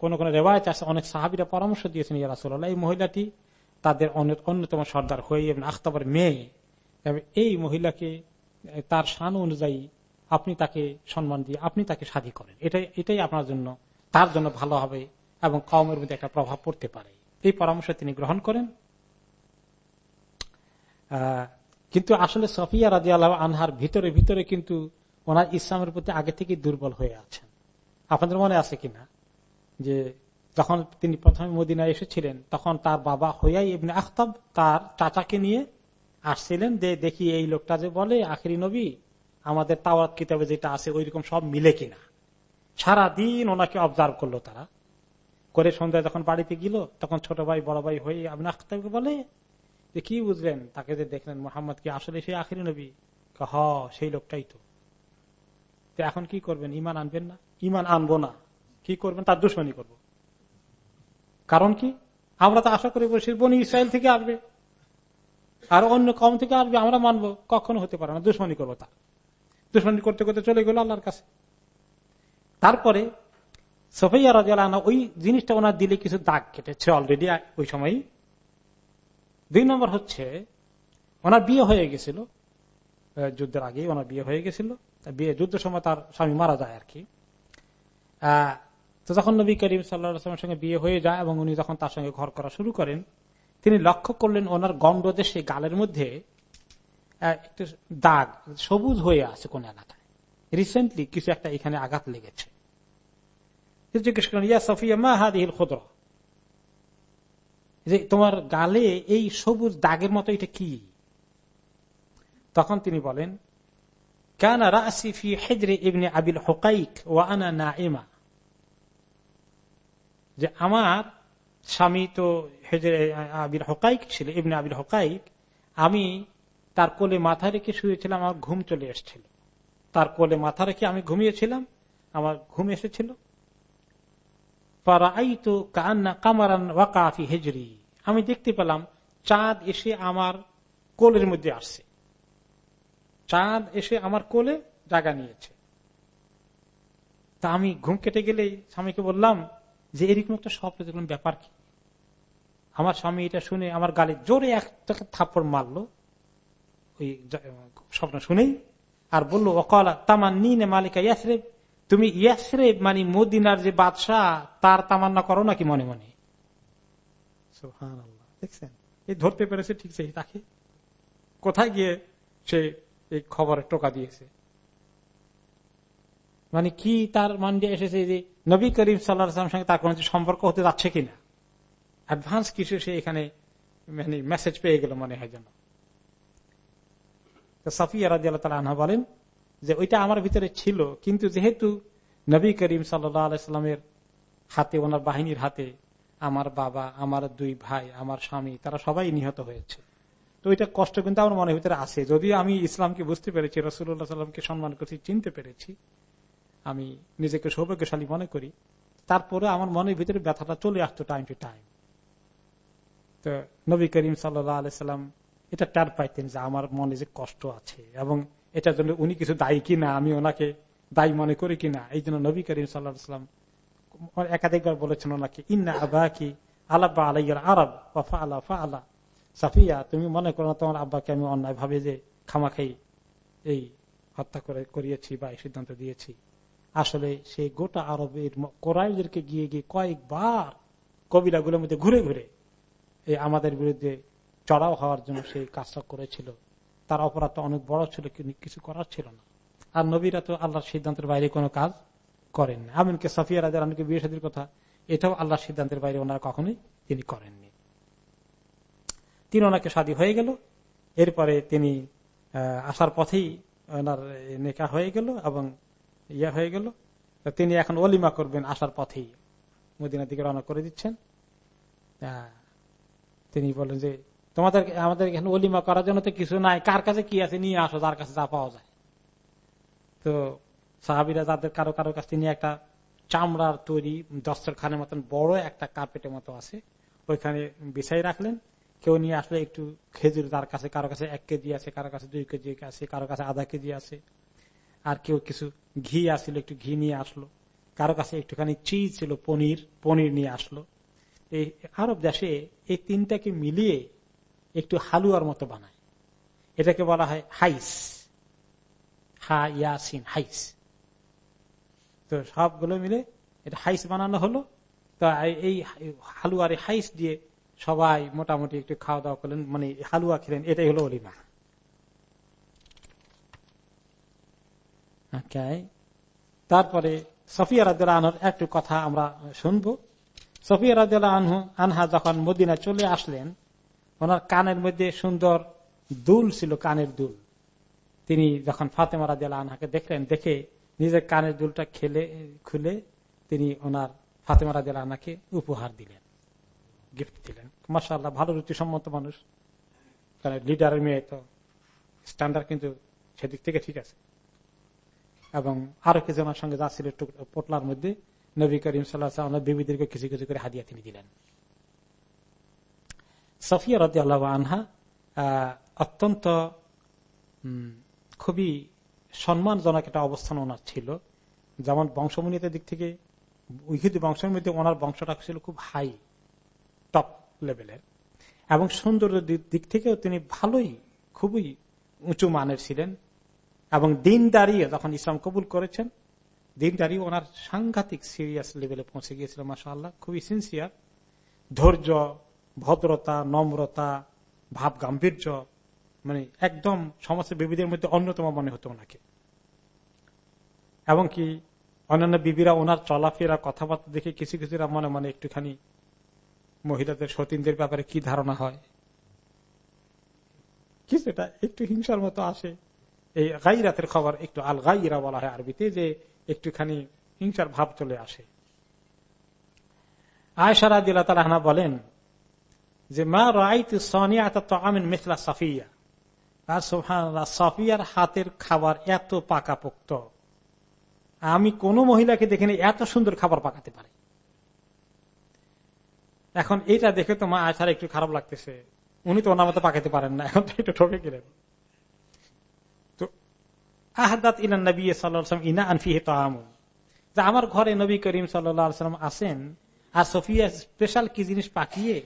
কোন কোন রেওয়ায়ত আছে, অনেক সাহাবিরা পরামর্শ দিয়েছেন ইয়ারাসুল্লাহ এই মহিলাটি তাদের অন্যতম সর্দার হয়ে আখতাবার মেয়ে। এই মহিলাকে, তার শান অনুযায়ী আপনি তাকে সম্মান দিয়ে, আপনি তাকে সাদী করেন। এটাই এটাই আপনার জন্য, তার জন্য ভালো হবে এবং কমের মধ্যে একটা প্রভাব পড়তে পারে। এই পরামর্শ তিনি গ্রহণ করেন। কিন্তু আসলে সফিয়া রাজি আল্লাহ আনহার ভিতরে ভিতরে কিন্তু ওনার ইসলামের প্রতি আগে থেকে দুর্বল হয়ে আছেন। আপনাদের মনে আছে কিনা? যে যখন তিনি প্রথমে মদিনায় এসেছিলেন, তখন তার বাবা হইয়াই এমনি আখতাব তার চাচাকে নিয়ে আসছিলেন যে দেখি এই লোকটা যে বলে, আখেরি নবী, আমাদের তাওয়াত কিতাবে যেটা আছে ওই রকম সব মিলে কিনা? সারা দিন ওনাকে অবজার্ভ করল তারা। করে সন্ধ্যায় যখন বাড়িতে গেল, তখন ছোট ভাই, বড় ভাই হয়ে আপনি আখতাবকে বলে যে কি বুঝলেন? তাকে যে দেখলেন মোহাম্মদ কি আসলে সেই আখেরি নবী? হ, সেই লোকটাই তো। এখন কি করবেন? ইমান আনবেন না? ইমান আনব না। কি করবেন? তার দুশ্মনী করব। কারণ কি? আমরা তো আশা করি বসে বনি ইসরায়েল থেকে আসবে। আর অন্য কম থেকে আসবে, আমরা মানবো। কখনো হতে পারে না। দুশ্মনী করব তার দুশ্মনী করতে করতে চলে গেল আল্লাহর কাছে। তারপরে সফাইয়া রাজা ওই জিনিসটা ওনার দিলে কিছু দাগ কেটেছে অলরেডি ওই সময় দুই নম্বর হচ্ছে, ওনার বিয়ে হয়ে গেছিল যুদ্ধের আগে ওনার বিয়ে হয়ে গেছিল বিয়ে যুদ্ধের সময় তার স্বামী মারা যায় আর কি। তো যখন নবী করিম সাল্লামের সঙ্গে বিয়ে হয়ে যায় এবং উনি যখন তার সঙ্গে ঘর করা শুরু করেন, তিনি লক্ষ্য করলেন ওনার গন্ড দেশে গালের মধ্যে একটু দাগ সবুজ হয়ে আছে কোন এলাকায়। রিসেন্টলি কিছু একটা এখানে আঘাত লেগেছে। জিজ্ঞেস করেন ইয়া সফিয়া, মা হাদিল খোদরা? যে তোমার গালে এই সবুজ দাগের মতো এটা কি? তখন তিনি বলেন, কেন রাসিফি হেজরে ইবনে আবিল হকাইক ও আনা না এমা যে আমার স্বামী তো হেজরে আবির হকাইক ছিল, ইবনে আবির হকাইক। আমি তার কোলে মাথা রেখে শুয়েছিলাম, আমার ঘুম চলে এসেছিল। তার কোলে মাথা রেখে আমি ঘুমিয়েছিলাম, আমার ঘুম এসেছিল। কান্না কামারান ওয়াকাফি হেজরি। আমি দেখতে পেলাম, চাঁদ এসে আমার কোলের মধ্যে আসছে। চাঁদ এসে আমার কোলে জায়গা নিয়েছে। তা আমি ঘুম কেটে গেলে স্বামীকে বললাম যে, এরকম একটা স্বপ্ন দেখলাম, ব্যাপার কি? আমার স্বামী এটা শুনে আমার গালে জোরে এক থাপ্পড় মারলো। ওই স্বপ্ন শুনেই আর বলল অকলা তামান নিনে মালিকা ইয়াসরেব, তুমি ইয়াসরে মানে মদিনার যে বাদশাহ, তার তামান্না করো নাকি মনে মনে? দেখছেন? এই ধরতে পেরেছে, ঠিক সেই তাকে। কোথায় গিয়ে সে এই খবরে টোকা দিয়েছে? মানে কি তার মান্ডে এসেছে যে নবী করিম সাল্লাহ সঙ্গে তার কোন সম্পর্ক হতে যাচ্ছে কিনা? অ্যাডভান্স কিছু সে এখানে মানে মেসেজ পেয়ে গেল মনে হয় যেন। সাফিয়া রাজি আল্লাহ তালা বলেন যে ওইটা আমার ভিতরে ছিল, কিন্তু যেহেতু নবী করিম সাল্লামের হাতে, ওনার বাহিনীর হাতে আমার বাবা, আমার দুই ভাই, আমার স্বামী, তারা সবাই নিহত হয়েছে। তো ওইটা কষ্ট কিন্তু আমার মনের ভিতরে আছে। যদিও আমি ইসলামকে বুঝতে পেরেছি রসুল্লাহ সাল্লামকে সম্মান করছি, চিনতে পেরেছি, আমি নিজেকে সৌভাগ্যশালী মনে করি তারপরে আমার মনের ভিতরে ব্যথাটা চলে আসতো টাইম টু টাইম তো নবী করিম সাল্লাহ আলাইসাল্লাম এটা টার পাইতেন যে আমার মনে যে কষ্ট আছে, এবং এটার জন্য উনি কিছু দায়ী কিনা, আমি ওনাকে দায়ী মনে করি কিনা এই জন্য নবী করিম সাল্লাহাম একাধিকবার বলেছেন ওনাকে, ইন্না আবা কি আলাব্বা আলাইয়ার আরব ফা আলা ফা আলা সাফিয়া, তুমি মনে করো না তোমার আব্বাকে আমি অন্যায় ভাবে যে খামাখাই এই হত্যা করে, করিয়েছি বা এই সিদ্ধান্ত দিয়েছি। আসলে সে গোটা আরবের কোরআদেরকে গিয়ে গিয়ে কয়েকবার কবিরাগুলোর মধ্যে ঘুরে ঘুরে এই আমাদের বিরুদ্ধে চড়াও হওয়ার জন্য সেই কাজটা করেছিল। তার অপরাধটা অনেক বড় ছিল কিছু করার ছিল না। আর নবীরা তো আল্লাহর সিদ্ধান্তের বাইরে কোনো কাজ করেন এমনকি সাফিয়া রাজার অনেকে বিয়ে সাদির কথা, এটাও আল্লাহর সিদ্ধান্তের বাইরে ওনারা কখনোই তিনি করেননি। তিনি ওনাকে স্বাদী হয়ে গেল, এরপরে তিনি আসার পথেই ওনার নেকা হয়ে গেল এবং ইয়া হয়ে গেল। তিনি এখন অলিমা করবেন, আসার পথেই মদিনার দিকে রওনা করে দিচ্ছেন। তিনি বলেন যে, তোমাদের, আমাদের এখানে অলিমা করার জন্য তো কিছু নাই, কার কাছে কি আছে? নিয়ে আসো, যার কাছে যা পাওয়া যায়। তো সাহাবিরা যাদের কারও কারও কাছে নিয়ে একটা চামড়ার তৈরি দস্তরখানের মতন বড় একটা কার্পেটের মতো আছে। ওইখানে বিছাই রাখলেন। কেউ নিয়ে আসলে একটু খেজুর তার কাছে, কারও কাছে এক কেজি আছে, কারও কাছে দুই কেজি আছে, কারও কাছে আধা কেজি আছে। আর কেউ কিছু ঘি আসছিল, একটু ঘি নিয়ে আসলো। কারও কাছে একটুখানি চিজ ছিল, পনির পনির নিয়ে আসলো। এই আরব দেশে এই তিনটাকে মিলিয়ে একটু হালুয়ার মতো বানায়। এটাকে বলা হয় হাইস। হা, ইয়াসিন, হাইস। তো সবগুলো মিলে এটা হাইস বানানো হলো। তো এই হালুয়ার হাইস দিয়ে সবাই মোটামুটি একটু খাওয়া দাওয়া করলেন মানে হালুয়া খেলেন, এটাই হলো অলিমা। তারপরে সফিয়া রাজা আনহর একটু কথা আমরা শুনব। সফিয়া রাজা আনহু যখন মদিনা চলে আসলেন, ওনার কানের মধ্যে সুন্দর দুল ছিল, কানের দুল। তিনি যখন ফাতেমা রাজা আনহাকে দেখলেন, দেখে নিজের কানের দুলটা খেলে, খুলে তিনি ওনার ফাতেমা রাজা আনহাকে উপহার দিলেন গিফট দিলেন। মাসাল্লাহ ভালো রুচিসম্মত মানুষ। কারণ মেয়ে তো স্ট্যান্ডার্ড কিন্তু সেদিক থেকে ঠিক আছে। এবং আরও কিছু আমার সঙ্গে যা ছিল পোটলার মধ্যে নবী করিম সাল্লাহ বিবিদেরকে কিছু কিছু করে হাদিয়া তিনি দিলেন। সফিয়া রদি আল্লাহ আনহা অত্যন্ত খুবই সম্মানজনক একটা অবস্থান ওনার ছিল। যেমন বংশমণিতের দিক থেকে, ইহুদি বংশের মধ্যে ওনার বংশটা ছিল খুব হাই টপ লেভেলের এবং সৌন্দর্য দিক থেকেও তিনি ভালোই, খুবই উঁচু মানের ছিলেন। এবং দিন দাঁড়িয়ে যখন ইসলাম কবুল করেছেন, দিন দাঁড়িয়ে ওনার সাংঘাতিক সিরিয়াস লেভেলে পৌঁছে গিয়েছিল মাসা আল্লাহ খুবই সিনসিয়ার ধৈর্য, ভদ্রতা, নম্রতা ভাব গাম্ভীর্য মানে একদম সমস্ত বিবিদের মধ্যে অন্যতম মনে হতো ওনাকে। এবং কি অন্যান্য বিবিরা ওনার চলাফেরা, কথাবার্তা দেখে কিছু কিছুরা মনে মনে একটুখানি মহিলাদের, সতীনদের ব্যাপারে কি ধারণা হয়? কিছুটা একটু হিংসার মতো আসে। এই গাইরাতের খবর একটু আল গাইরা বলা হয় আরবিতে, যে একটুখানি হিংসার ভাব চলে আসে। আয়সারা দিল্লা তালাহনা বলেন যে, মা রাইত সনিয়া আমিন আর সফিয়ার হাতের খাবার এত পাকাপোক্ত। আমি কোন মহিলাকে দেখিনি, এত সুন্দর খাবার পাকাতে পারে। এখন এইটা দেখে তো মা আয়সার একটু খারাপ লাগতেছে। উনি তো ওনার মতো পাকাতে পারেন না, এখন তো ঠকে গেলেন। আমার ঘরে নবী করিম সাল্লাম আসেন আর সফিয়া স্পেশাল কি জিনিস পাকিয়ে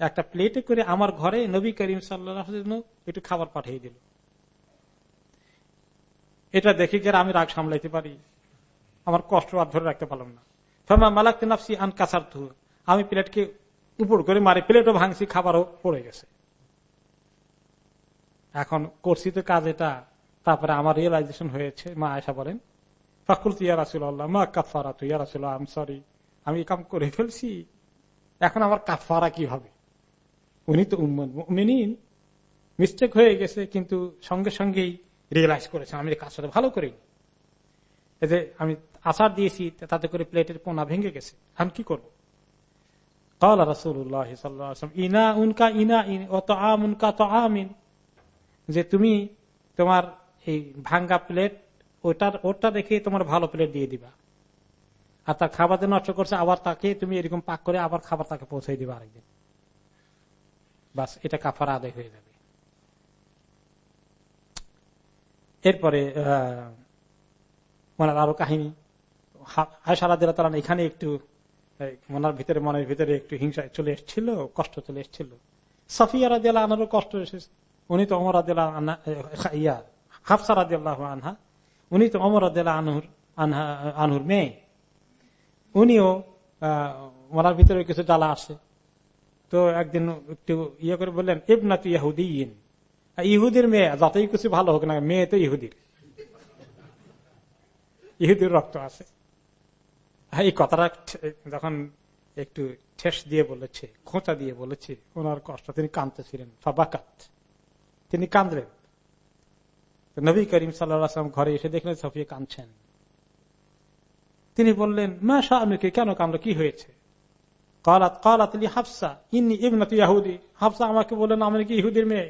একটা প্লেটে করে আমার ঘরে নবী করিম সাল্লাহ একটু খাবার পাঠিয়ে দিল। এটা দেখে আমি রাগ সামলাইতে পারি? আমার কষ্ট আর ধরে রাখতে পারলাম না। ফেমা মালাক্তে নাফসি আন কাসার থু আমি প্লেটকে উপর করে মারি, প্লেটও ভাঙছি, খাবারও পড়ে গেছে। এখন করছি তো কাজ এটা। তারপরে আমার রিয়েলাইজেশন হয়েছে, মা আয়সা বলেন ফাকুল তুই ইয়ারাসুল আল্লাহ মা কাফারা তুই ইয়ারাসুল আম সরি আমি কাম করে ফেলছি। এখন আমার কাফারা কি হবে? উনি তো মিনিন মিস্টেক হয়ে গেছে, কিন্তু সঙ্গে সঙ্গেই রিয়েলাইজ করেছেন আমি কাজটা ভালো করি এতে আমি আচার দিয়েছি তাতে করে প্লেটের পোনা ভেঙে গেছে। আমি কি করব? কালা রাসুল্লাহ ইনা উনকা ইনা অত আম উনকা তো আমিন যে তুমি তোমার এই ভাঙ্গা প্লেট, ওটার, ওটা দেখে তোমার ভালো প্লেট দিয়ে দিবা। আর তার খাবার নষ্ট করছে, আবার তাকে তুমি এরকম পাক করে আবার খাবার তাকে পৌঁছে দিবা আরেকদিন। বাস, এটা কাফার আদায় হয়ে যাবে। এরপরে ওনার আরও কাহিনী। আয়সারা দিলা এখানে একটু মনার ভিতরে, মনের ভিতরে একটু হিংসা চলে এসেছিল, কষ্ট চলে এসেছিল। সফিয়ারা দিলা আনারও কষ্ট এসেছে উনি তো অমর আদিল্লাহ ইয়া হাফসারা দিল্লাহ আনহা, উনি তো অমর আনহুর, আনহা, আনহুর মেয়ে। উনিও মনার ভিতরে কিছু জ্বালা আসে। তো একদিন একটু ইয়ে করে বললেন, ইবনাত ইহুদিন ইহুদির মেয়ে, যতই কিছু ভালো হোক না মেয়ে তো ইহুদির। ইহুদির রক্ত আছে। এই কথাটা যখন একটু ঠেস দিয়ে বলেছে, খোঁচা দিয়ে বলেছে, ওনার কষ্ট তিনি কাঁদতেছিলেন ফাবাকাত। তিনি কাঁদলেন। নবী করিম সাল্লাম ঘরে এসে দেখলেন সফিয়া কাঁদছেন। তিনি বললেন, মা শাহকে কেন কামলো কি হয়েছে? কলাত কলাত হাফসা, ইন্নি ইবনাত ইয়াহুদি। হাফসা আমাকে বললেন, আমি কি ইহুদির মেয়ে।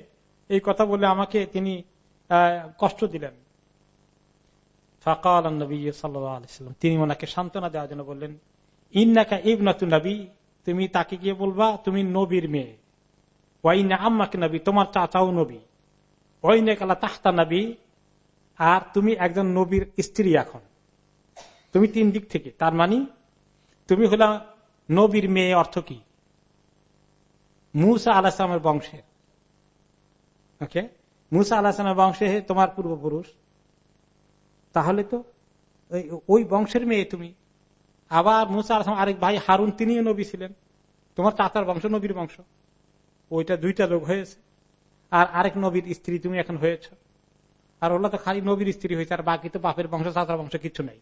এই কথা বলে আমাকে তিনি কষ্ট দিলেন। ফাকাল নবী সাল্লাম তিনি ওনাকে সান্ত্বনা দেওয়ার জন্য বললেন, ইন্নাকা ইবনাতু নবী তুমি তাকে গিয়ে বলবা, তুমি নবীর মেয়ে। ওয়াইনা আম্মাকে নবী, তোমার চাচাও নবী। ওয়াইনে কালা তাহতা নবী আর তুমি একজন নবীর স্ত্রী এখন। তুমি তিন দিক থেকে, তার মানে তুমি হলা নবীর মেয়ে অর্থ কি? মুসা আলাহামের বংশের ওকে? মুসা আলাহামের বংশে তোমার পূর্বপুরুষ। তাহলে তো ওই বংশের মেয়ে তুমি। আবার মুসা আলাহাম আরেক ভাই হারুন, তিনিও নবী ছিলেন। তোমার চাচার বংশ, নবীর বংশ। ওইটা দুইটা লোক হয়েছে। আর আরেক নবীর স্ত্রী তুমি এখন হয়েছ। আর ওলা তো খালি নবীর স্ত্রী হয়েছে, আর বাকি তো বাপের বংশ, চাচার বংশ কিছু নাই।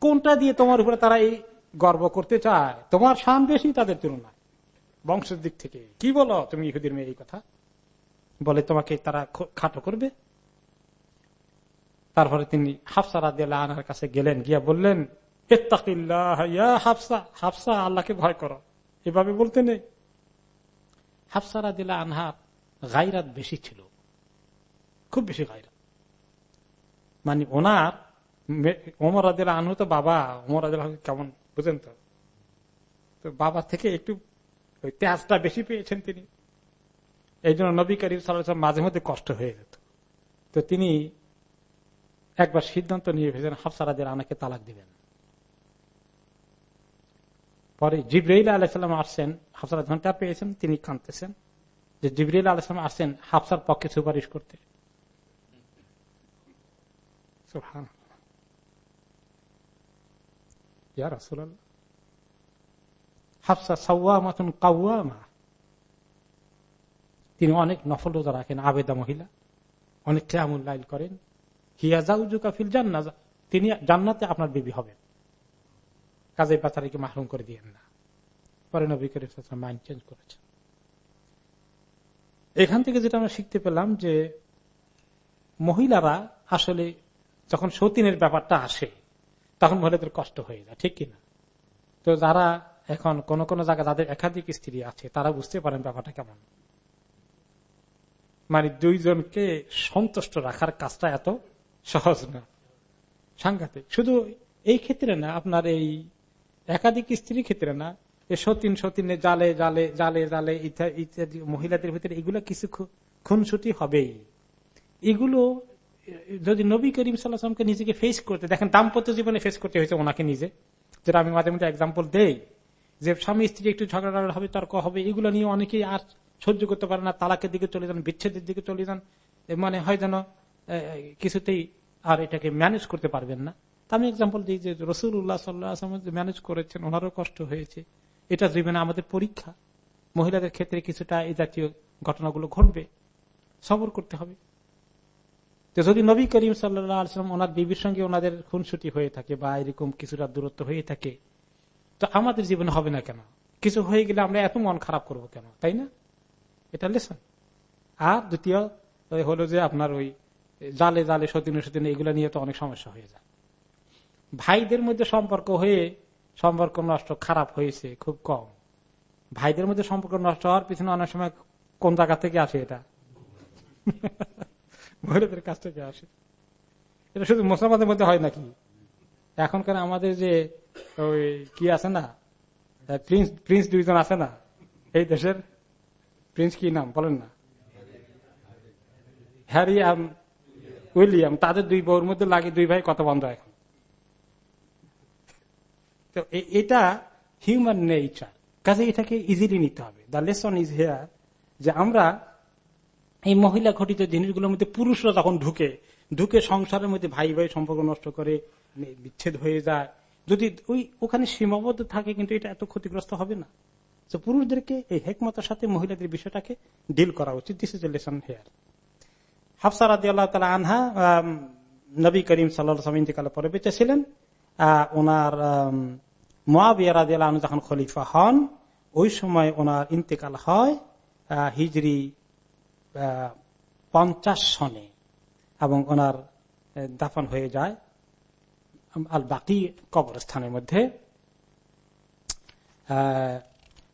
কোনটা দিয়ে তোমার উপরে তারা এই গর্ব করতে চায়? তোমার শান বেশি তাদের তুলনায়। বংশের দিক থেকে। কি বলো তুমি ইহুদির মেয়ে এই কথা? বলে, তোমাকে তারা খাটো করবে? তারপরে তিনি হাফসা রাদিয়াল আনার কাছে গেলেন, গিয়া বললেন হাফসা হাফসা, আল্লাহকে ভয় করো। এভাবে বলতে নেই। হাফসা রাদিল্লা আনহার গাইরাত বেশি ছিল। খুব বেশি গাইরাত মানে ওনার ওমর আদিল আনহু তো বাবা, ওমর আদিল কেমন, বুঝেন তো? তো বাবা থেকে একটু ওই তেজটা বেশি পেয়েছেন তিনি। এই জন্য নবী করিম সাল্লাম মাঝে মধ্যে কষ্ট হয়ে যেত। তো তিনি একবার সিদ্ধান্ত নিয়ে ভেবেছেন হাফসারাদের আনাকে তালাক দিবেন। পরে জিব্রাইল আলাইসাল্লাম আসছেন হাফসারা ঘণ্টা পেয়েছেন, তিনি কাঁদতেছেন যে জিব্রাইল আলাইসালাম আসছেন হাফসার পক্ষে সুপারিশ করতে। হাফসা সাউয়া মতন কাউয়া তিনি অনেক নফল রোজা রাখেন, আবেদা মহিলা। অনেক লাইল করেন। হিয়াজাউজুকাফিল জান্না তিনি জান্নাতে আপনার বিবি হবেন। কাজে বাচ্চারিকে মাহরুম করে দিয়েন না। পরে নবী করিম মাইন্ড চেঞ্জ করেছেন। এখান থেকে যেটা আমরা শিখতে পেলাম যে, মহিলারা আসলে যখন সতীনের ব্যাপারটা আসে, তখন মহিলাদের কষ্ট হয়ে যায়, ঠিক কিনা? তো যারা এখন কোন কোন জায়গায় যাদের একাধিক স্ত্রী আছে, তারা বুঝতে পারেন ব্যাপারটা কেমন। মানে দুইজনকে সন্তুষ্ট রাখার কাজটা এত সহজ না। সাংঘাতিক। শুধু এই ক্ষেত্রে না, আপনার এই একাধিক স্ত্রীর ক্ষেত্রে না সতীন সতীনে জালে জালে জালে জালে ইত্যাদি মহিলাদের ভিতরে এগুলো কিছু খুনসুটি হবেই। এগুলো যদি নবী করিম সাল্লাহামকে নিজেকে ফেস করতে, দেখেন দাম্পত্য জীবনে ফেস করতে হয়েছে ওনাকে নিজে। যেটা আমি মাঝে মধ্যে এক্সাম্পল দেই, যে স্বামী স্ত্রী একটু ঝগড়া হবে, তর্ক হবে, এগুলো নিয়ে অনেকেই আর সহ্য করতে পারে না, তালাকের দিকে চলে যান, বিচ্ছেদের দিকে চলে যান মানে হয় যেন কিছুতেই আর এটাকে ম্যানেজ করতে পারবেন না। আমি এক্সাম্পল দিই যে রসুল উল্লাহ সাল্লাহ ম্যানেজ করেছেন, ওনারও কষ্ট হয়েছে। এটা জীবনে আমাদের পরীক্ষা। মহিলাদের ক্ষেত্রে কিছুটা এই জাতীয় ঘটনাগুলো ঘটবে। সবর করতে হবে। তো যদি নবী করিম সাল্লাম ওনার বিবির সঙ্গে ওনাদের খুনসুটি হয়ে থাকে বা এরকম কিছুটা দূরত্ব হয়ে থাকে, তো আমাদের জীবনে হবে না কেন? কিছু হয়ে গেলে আমরা এত মন খারাপ করব কেন? তাই না? এটা লেসন আর দ্বিতীয় হলো যে আপনার ওই জালে জালে, সতীন সতীন এগুলো নিয়ে তো অনেক সমস্যা হয়ে যায়। ভাইদের মধ্যে সম্পর্ক হয়ে সম্পর্ক নষ্ট খারাপ হয়েছে খুব কম। ভাইদের মধ্যে সম্পর্ক নষ্ট হওয়ার পিছনে অনেক সময় কোন জায়গা থেকে আসে এটা? মহিলাদের কাছ থেকে আসে। এটা শুধু মুসলমানদের মধ্যে হয় নাকি? এখনকার আমাদের যে ওই কি আছে না? প্রিন্স প্রিন্স দুইজন আছে না? এই দেশের প্রিন্স কি নাম? বলেন না। হ্যারি উইলিয়াম, তাদের দুই বউর মধ্যে লাগে দুই ভাই কত বন্ধ এখন। তো এটা হিউম্যান নেচার কাজে এটাকে ইজিলি নিতে হবে। দ্য লেসন ইজ হেয়ার যে আমরা এই মহিলা ঘটিত জিনিসগুলোর মধ্যে পুরুষরা যখন ঢুকে ঢুকে সংসারের মধ্যে ভাই ভাই সম্পর্ক নষ্ট করে বিচ্ছেদ হয়ে যায়। যদি ওই ওখানে সীমাবদ্ধ থাকে কিন্তু এটা এত ক্ষতিগ্রস্ত হবে না। তো পুরুষদেরকে এই হেকমতার সাথে মহিলাদের বিষয়টাকে ডিল করা উচিত। দিস ইজ লেসন হেয়ার হাফসার আল্লাহ তালা আনহা নবী করিম সাল্লাহ ইন্তিকালের পরে বেঁচে ছিলেন ওনার মোয়াবিয়া রাজিয়াল যখন খলিফা হন, ওই সময় ওনার ইন্তেকাল হয় হিজরি পঞ্চাশ সনে এবং ওনার দাফন হয়ে যায় আল বাকি কবরস্থানের মধ্যে।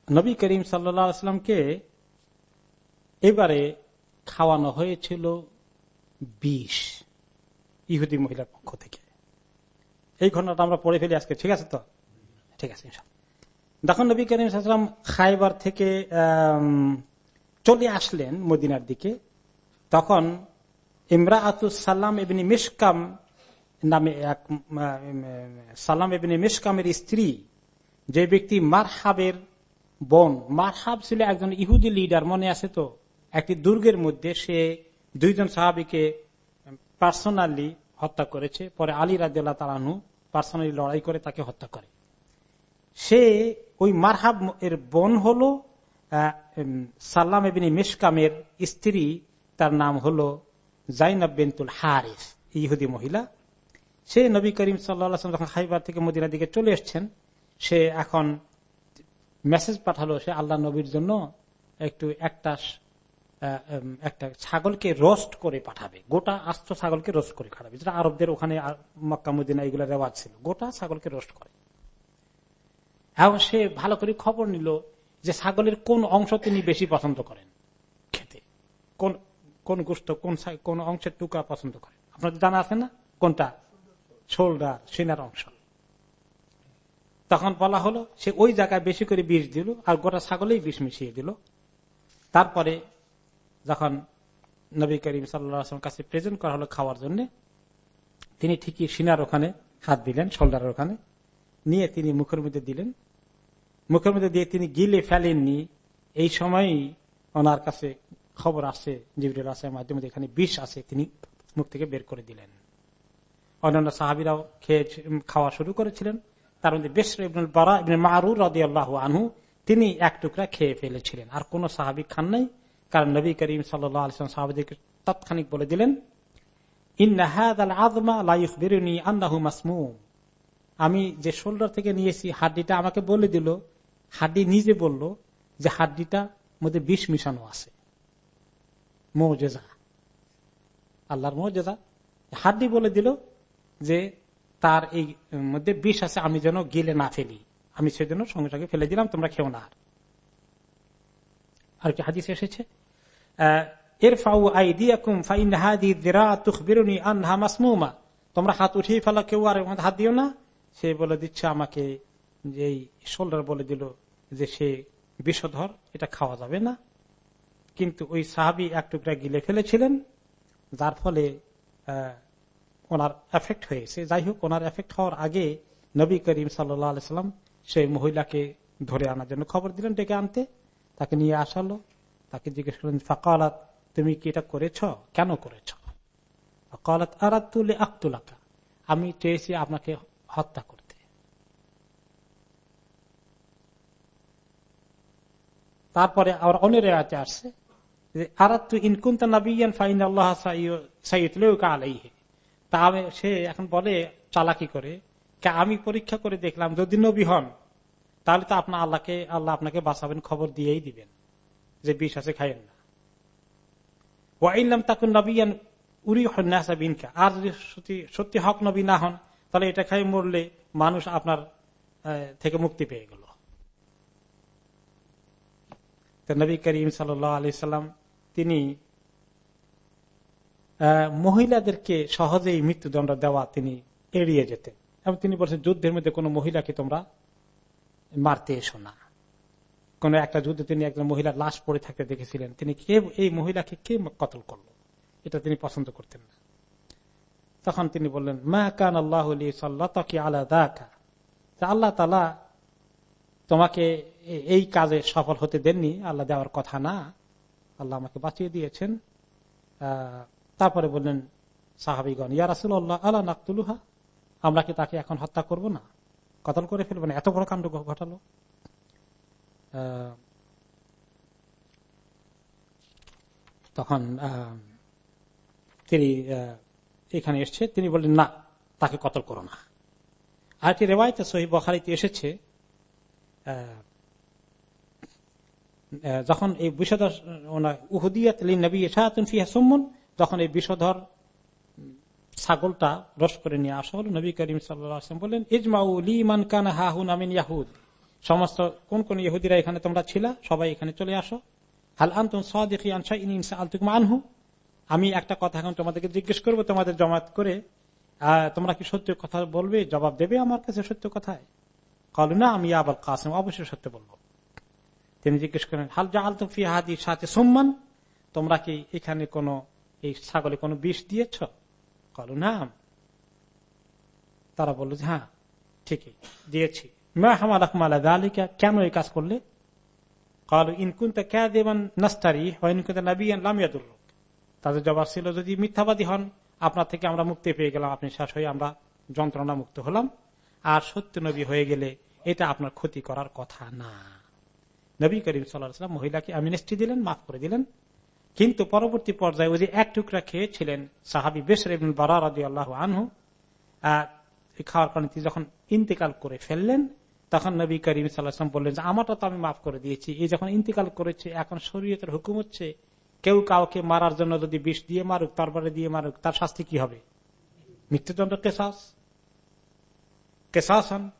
নবী করিম সাল্লামকে এবারে খাওয়ানো হয়েছিল বিষ, ইহুদি মহিলার পক্ষ থেকে। এই ঘটনাটা আমরা পড়ে ফেলি আজকে, ঠিক আছে তো? ঠিক আছে তখন নবী করিম সাল্লাম খাইবার থেকে চলে আসলেন মদিনার দিকে। তখন ইমরা সাল্লাম এবিনী মিসকাম নামে এক সালাম এবিনী মিসকামের স্ত্রী যে ব্যক্তি মারহাবের বোন মারহাব ছিল একজন ইহুদি লিডার, মনে আছে তো? একটি দুর্গের মধ্যে সে দুইজন সাহাবিকে পার্সোনালি হত্যা করেছে। পরে আলী রাজিয়াল তালানু পার্সোনালি লড়াই করে তাকে হত্যা করে। সে ওই মারহাব এর বোন হল সাল্লাম এবিনী মিসকামের স্ত্রী। তার নাম হল জাইনাব বেন্তুল হারিস, ইহুদি মহিলা। সে নবী করিম সাল্লাম যখন হাইবার থেকে মদিনার দিকে চলে এসছেন, সে এখন মেসেজ পাঠালো সে আল্লাহ নবীর জন্য একটু একটা একটা ছাগলকে রোস্ট করে পাঠাবে। গোটা আস্ত ছাগলকে রোস্ট করে খাটাবে যেটা আরবদের ওখানে মক্কা, মদিনা এগুলো রেওয়াজ ছিল। গোটা ছাগলকে রোস্ট করে। এবং সে ভালো করে খবর নিল যে ছাগলের কোন অংশ তিনি বেশি পছন্দ করেন খেতে। কোন কোন গোস্ত, কোন কোন অংশের টুকা পছন্দ করেন। আপনাদের জানা আছে না? কোনটা? শোল্ডার, সিনার অংশ। তখন বলা হলো, সে ওই জায়গায় বেশি করে বিষ দিল আর গোটা ছাগলেই বিষ মিশিয়ে দিল। তারপরে যখন নবী করিম সাল্লাম কাছে প্রেজেন্ট করা হলো খাওয়ার জন্য, তিনি ঠিকই সিনার ওখানে হাত দিলেন শোল্ডারের ওখানে, নিয়ে তিনি মুখের মধ্যে দিলেন। মুখের মধ্যে দিয়ে তিনি গিলে ফেলেননি এই সময়ই ওনার কাছে খবর আসে জিবরুল আসের মাধ্যমে এখানে বিষ আছে, তিনি মুখ থেকে বের করে দিলেন। অন্যান্য সাহাবিরাও খেয়ে, খাওয়া শুরু করেছিলেন। তার মধ্যে বেশর ইবনুল বারা ইবনে মারুর রদি আল্লাহ আনহু, তিনি এক টুকরা খেয়ে ফেলেছিলেন। আর কোন সাহাবি খান নাই, কারণ নবী করিম সাল্লাম সাহাবিদেরকে তাৎক্ষণিক বলে দিলেন আমি যে শোল্ডার থেকে নিয়েছি, হাড্ডিটা আমাকে বলে দিল, হাড্ডি নিজে বলল যে হাড্ডিটা মধ্যে বিষ মিশানো আছে। মৌজেজা। আল্লাহর মৌজেজা। হাড্ডি বলে দিল যে তার এই মধ্যে বিষ আছে, আমি যেন গিলে না ফেলি। আমি সেজন্য সঙ্গে সঙ্গে ফেলে দিলাম, তোমরা খেও না। আর কি হাদিস এসেছে? তোমরা হাত উঠিয়ে ফেলা, কেউ আর হাত দিও না। সে বলে দিচ্ছে আমাকে, যে শোল্ডার বলে দিল যে সে বিষধর, এটা খাওয়া যাবে না। কিন্তু ওই সাহাবি এক টুকরা গিলে ফেলেছিলেন, যার ফলে ওনার এফেক্ট হয়েছে। যাই হোক ওনার এফেক্ট হওয়ার আগে নবী করিম সাল্লাম সেই মহিলাকে ধরে আনার জন্য খবর দিলেন, ডেকে আনতে। তাকে নিয়ে আসালো। তাকে জিজ্ঞেস করলেন, ফাকালাত, তুমি কি এটা করেছ? কেন করেছ? ফকালাত আরাতুলে আক্তুলাকা আমি চেয়েছি আপনাকে হত্যা করতে। তারপরে আবার অনেক রেয়াতে আসছে আরাত্তু ইনকুন্তা নবীন ফাইন আল্লাহ আলাইহে। তা সে এখন বলে, চালাকি করে। আমি পরীক্ষা করে দেখলাম, যদি নবী হন, তাহলে তো আপনার আল্লাহকে, আল্লাহ আপনাকে বাঁচাবেন, খবর দিয়েই দিবেন। যে বিষ আছে, খাইয়েন না। ওয়াইলাম তাকুন নবীন উরি বিনকা। আর যদি সত্যি হক নবী না হন, তাহলে এটা খাই মরলে মানুষ আপনার থেকে মুক্তি পেয়ে গেল। নবী করিম সাল্লাম, তিনি মহিলাদেরকে সহজেই মৃত্যুদণ্ড দেওয়া তিনি এড়িয়ে যেতেন। এবং তিনি বলছেন, যুদ্ধের মধ্যে কোন মহিলাকে তোমরা মারতে এসো না। কোন একটা যুদ্ধে তিনি একজন মহিলার লাশ পড়ে থাকতে দেখেছিলেন। তিনি কে, এই মহিলাকে কে কতল করল? এটা তিনি পছন্দ করতেন না। তখন তিনি বললেন, মা কান আল্লাহ আল্লাহ তালা তোমাকে এই কাজে সফল হতে দেননি। আল্লাহ দেওয়ার কথা না। আল্লাহ আমাকে বাঁচিয়ে দিয়েছেন। তারপরে বললেন, সাহাবিগণ, ইয়া রাসুল আল্লাহ নাকতুলুহা? আমরা কি তাকে এখন হত্যা করব না? কতল করে ফেলব না এত বড় কাণ্ড ঘটালো? তখন তিনি এখানে এসছে। তিনি বললেন, না, তাকে কতল করো না। আর একটি রেওয়ায়তে সহি বখারিতে এসেছে যখন এই বিষধর উহুদিয়াত নবী শাহাতুন ফিহা সুম্মন যখন এই বিষধর ছাগলটা রস করে নিয়ে আসা হল। নবী করিম সাল্লাম বললেন, ইজমাউ লিমান কান হাহুন আমিন ইয়াহুদ। সমস্ত কোন কোন ইহুদিরা এখানে তোমরা ছিলা? সবাই এখানে চলে আসো। হাল আন্তম সাদিকি আনসা আনহু? আমি একটা কথা এখন তোমাদেরকে জিজ্ঞেস করব, তোমাদের জমাত করে। তোমরা কি সত্য কথা বলবে? জবাব দেবে আমার কাছে সত্য কথায়। কল, না, আমি আবার কাসম, অবশ্যই সত্য বলব। তিনি জিজ্ঞেস করেন হাল জা আলতুম ফি হাদির সাথে সম্মান? তোমরা কি এখানে কোন এই ছাগলে কোনো বিষ দিয়েছ? কল না তারা বলল যে হ্যাঁ ঠিকই, দিয়েছি। কেন এই কাজ করলে? তাদের জবাব ছিল, যদি মিথ্যাবাদী হন, আপনার থেকে আমরা মুক্তি পেয়ে গেলাম, আপনি শেষ হয়ে আমরা যন্ত্রণা মুক্ত হলাম। আর সত্য নবী হয়ে গেলে এটা আপনার ক্ষতি করার কথা না। নবী করিম সাল্লাম মহিলাকে আমিনেস্টি দিলেন, মাফ করে দিলেন। কিন্তু পরবর্তী পর্যায়ে ওই যে এক টুকরা খেয়েছিলেন সাহাবি বেসর বারা রাজি আল্লাহ আনহু খাওয়ার কারণে তিনি যখন ইন্তেকাল করে ফেললেন, তখন নবী করিম সাল্লাহাম বললেন যে, আমারটা তো আমি মাফ করে দিয়েছি। এই যখন ইন্তেকাল করেছে, এখন শরীয়তের হুকুম হচ্ছে, কেউ কাউকে মারার জন্য যদি বিষ দিয়ে মারুক তারপরে দিয়ে মারুক, তার শাস্তি কি হবে? মৃত্যুদণ্ড কেসাস। কেসাস হন।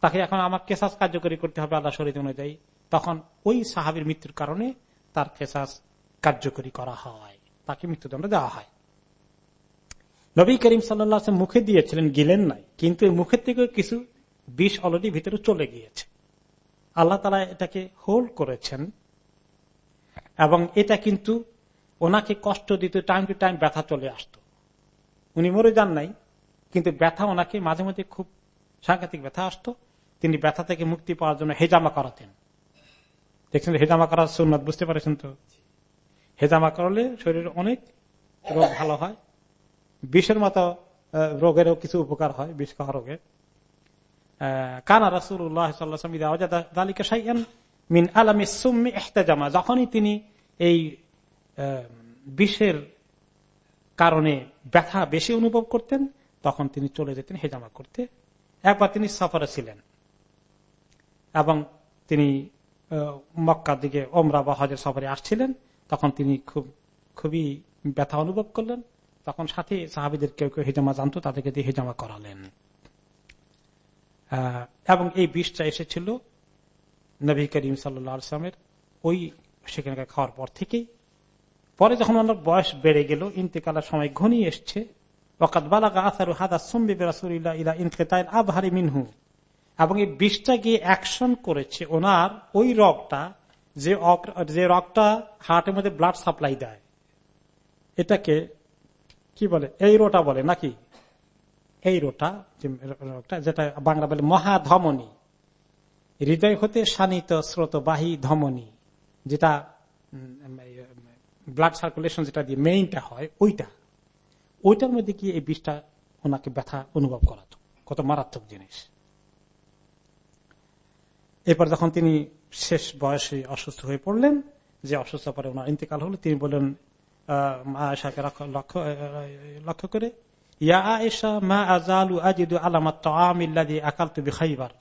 তাকে এখন আমার কেসাস কার্যকরী করতে হবে আল্লাহ শরীর অনুযায়ী। তখন ওই সাহাবির মৃত্যুর কারণে তার কেসাস কার্যকরী করা হয়। তাকে মৃত্যুদণ্ড দেওয়া হয়। নবী করিম সাল্লাহ মুখে দিয়েছিলেন, গিলেন নাই। কিন্তু মুখের থেকে কিছু বিষ অলরেডি ভিতরে চলে গিয়েছে। আল্লাহ তালা এটাকে হোল্ড করেছেন এবং এটা কিন্তু ওনাকে কষ্ট দিত টাইম টু টাইম ব্যথা চলে আসত। উনি মরে যান নাই, কিন্তু ব্যথা ওনাকে মাঝে মাঝে খুব সাংঘাতিক ব্যথা আসতো। তিনি ব্যথা থেকে মুক্তি পাওয়ার জন্য হেজামা করাতেন। দেখছেন হেজামা করার সুন্নত, বুঝতে পারছেন তো? হেজামা করলে শরীর অনেক রোগ ভালো হয়। বিষের মতো রোগেরও কিছু উপকার হয় বিষ খাওয়া রোগে কানা রাসুল্লাহ আলামে সুম্মি এহতাজামা যখনই তিনি এই বিষের কারণে ব্যথা বেশি অনুভব করতেন, তখন তিনি চলে যেতেন হেজামা করতে। একবার তিনি সফরে ছিলেন এবং তিনি মক্কার দিকে ওমরা বা হজের সফরে আসছিলেন। তখন তিনি খুব, খুবই ব্যথা অনুভব করলেন। তখন সাথে সাহাবিদের কেউ কেউ হেজামা জানতো, তাদেরকে দিয়ে হেজামা করালেন। এবং এই বিষটা এসেছিল নবী করিম সাল্লামের ওই সেখানকার খাওয়ার পর থেকেই। পরে যখন ওনার বয়স বেড়ে গেল, ইন্তেকালের সময় ঘনিয়ে এসছে মিনহু। এবং এই বিষটা গিয়ে অ্যাকশন করেছে ওনার ওই রগটা যে যে রগটা হার্টের মধ্যে ব্লাড সাপ্লাই দেয়, এটাকে কি বলে? এই রোটা বলে নাকি? এই রোটা যেটা বাংলা বলে মহাধমনী। হৃদয় হতে শানিত স্রোতবাহী ধমনী, যেটা ব্লাড সার্কুলেশন যেটা দিয়ে মেইনটা হয়, ওইটা। ওইটার মধ্যে কি এই বিষটা ওনাকে ব্যথা অনুভব করাতো। কত মারাত্মক জিনিস। এরপর যখন তিনি শেষ বয়সে অসুস্থ হয়ে পড়লেন, যে অসুস্থ পরে ওনার ইন্তেকাল হলো, তিনি বললেন মা আয়সাকে লক্ষ্য করে, ইয়া আয়েশা, মা আজালু আজিদু আলামাত আমিল্লাদি আকাল তুবি খাইবার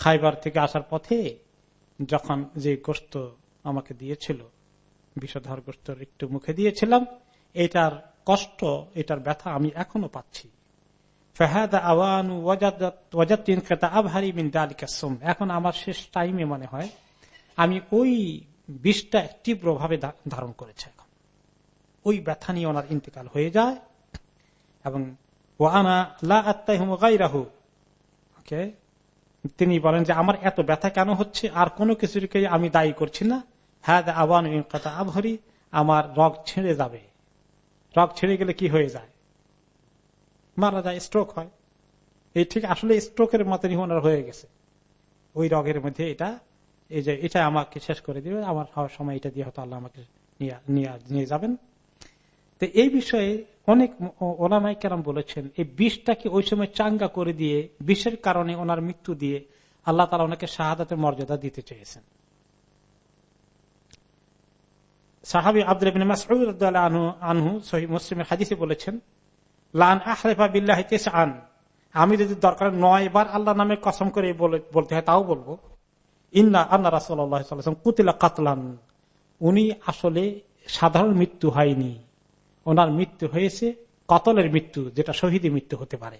খাইবার থেকে আসার পথে যখন যে গোস্ত আমাকে দিয়েছিল, বিষধর গোস্ত একটু মুখে দিয়েছিলাম, এটার কষ্ট, এটার ব্যথা আমি এখনও পাচ্ছি। এখন আমার শেষ টাইমে মনে হয়। আমি ওই বিষটা তীব্র ভাবে ধারণ করেছে এখন। ওই ব্যথা নিয়ে ওনার ইন্তেকাল হয়ে যায় এবং ও আনা লা আত্মাই রাহু ওকে তিনি বলেন যে, আমার এত ব্যথা কেন হচ্ছে? আর কোনো কিছুকে আমি দায়ী করছি না। হ্যাঁ আবান আবহরি। আমার রগ ছেড়ে যাবে। রগ ছেড়ে গেলে কি হয়ে যায়? মারা যায় স্ট্রোক হয়। এই ঠিক আসলে স্ট্রোকের মতনই ওনার হয়ে গেছে। ওই রগের মধ্যে এটা, এই যে এটা আমাকে শেষ করে দিবে, আমার হওয়ার সময় এটা দিয়ে হয়তো আল্লাহ আমাকে নিয়ে যাবেন। তো এই বিষয়ে অনেক ওলামাই কেরাম বলেছেন, এই বিষটাকে ওই সময় চাঙ্গা করে দিয়ে, বিষের কারণে ওনার মৃত্যু দিয়ে আল্লাহ তালা ওনাকে শাহাদাতের মর্যাদা দিতে চেয়েছেন। সাহাবি আব্দুল আনহু আনহু সহি মুসলিমের হাদিসে বলেছেন লান আহরেফা বিল্লাহ আন আমি যদি দরকার নয় বার আল্লাহ নামে কসম করে বলতে হয়, তাও বলব, ইন্না আন্না রাসুল্লাহ কুতিলা কাতলান। উনি আসলে সাধারণ মৃত্যু হয়নি। ওনার মৃত্যু হয়েছে কতলের মৃত্যু, যেটা শহীদী মৃত্যু হতে পারে।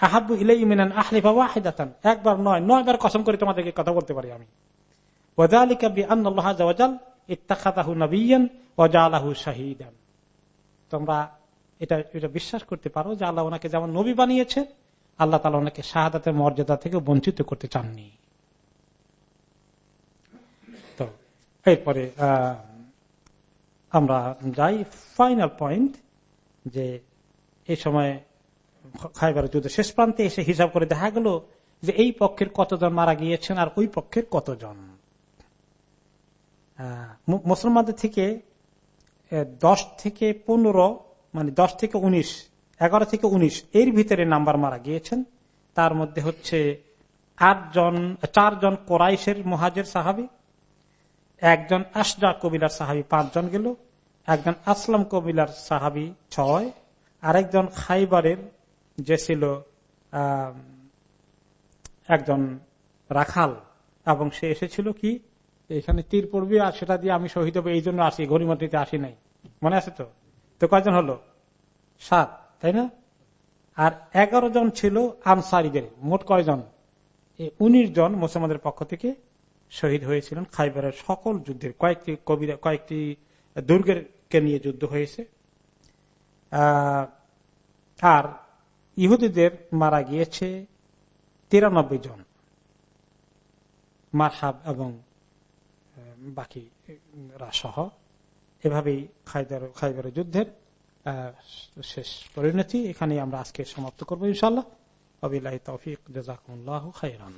আহাবু ইলাই মিনান আহলে বাবা হেদাতান একবার নয় নয় বার কসম করে তোমাদেরকে কথা বলতে পারি আমি। তোমরা এটা এটা বিশ্বাস করতে পারো যে আল্লাহ ওনাকে যেমন নবী বানিয়েছে, আল্লাহ তালা ওনাকে শাহাদাতের মর্যাদা থেকে বঞ্চিত করতে চাননি। তো, এরপরে আমরা যাই ফাইনাল পয়েন্ট যে এই সময় খাইবার যুদ্ধ শেষ প্রান্তে এসে হিসাব করে দেখা গেল যে এই পক্ষের কতজন মারা গিয়েছেন আর ওই পক্ষের কতজন। মুসলমানদের থেকে দশ থেকে পনেরো মানে দশ থেকে উনিশ, এগারো থেকে উনিশ, এর ভিতরে নাম্বার মারা গিয়েছেন। তার মধ্যে হচ্ছে আটজন চারজন কোরাইশের মহাজের সাহাবি, একজন আসজা কবিলার সাহাবি পাঁচজন গেল, একজন আসলাম কবিলার সাহাবি ছয়, আরেকজন খাইবারের যে ছিল একজন রাখাল, এবং সে এসেছিল কি? এখানে তীর পড়বি আর সেটা দিয়ে আমি শহীদ হব এই জন্য আসি গরিমতিতে আসি নাই। মনে আছে তো? তো কয়জন হলো? সাত, তাই না? আর এগারো জন ছিল আনসারিদের, মোট কয়জন? উনিশ জন মুসলমানদের পক্ষ থেকে শহীদ হয়েছিলেন। খাইবারের সকল যুদ্ধের, কয়েকটি কবিরা কয়েকটি দুর্গের কে নিয়ে যুদ্ধ হয়েছে। আর ইহুদিদের মারা গিয়েছে তিরানব্বই জন। মারহাব এবং বাকি সহ এভাবেই খাইদার খাইবার যুদ্ধের শেষ পরিণতি এখানে আমরা আজকে সমাপ্ত করব ইনশাল্লাহ আবিল্লাহ তৌফিক জাজাকুল্লাহ খাইরান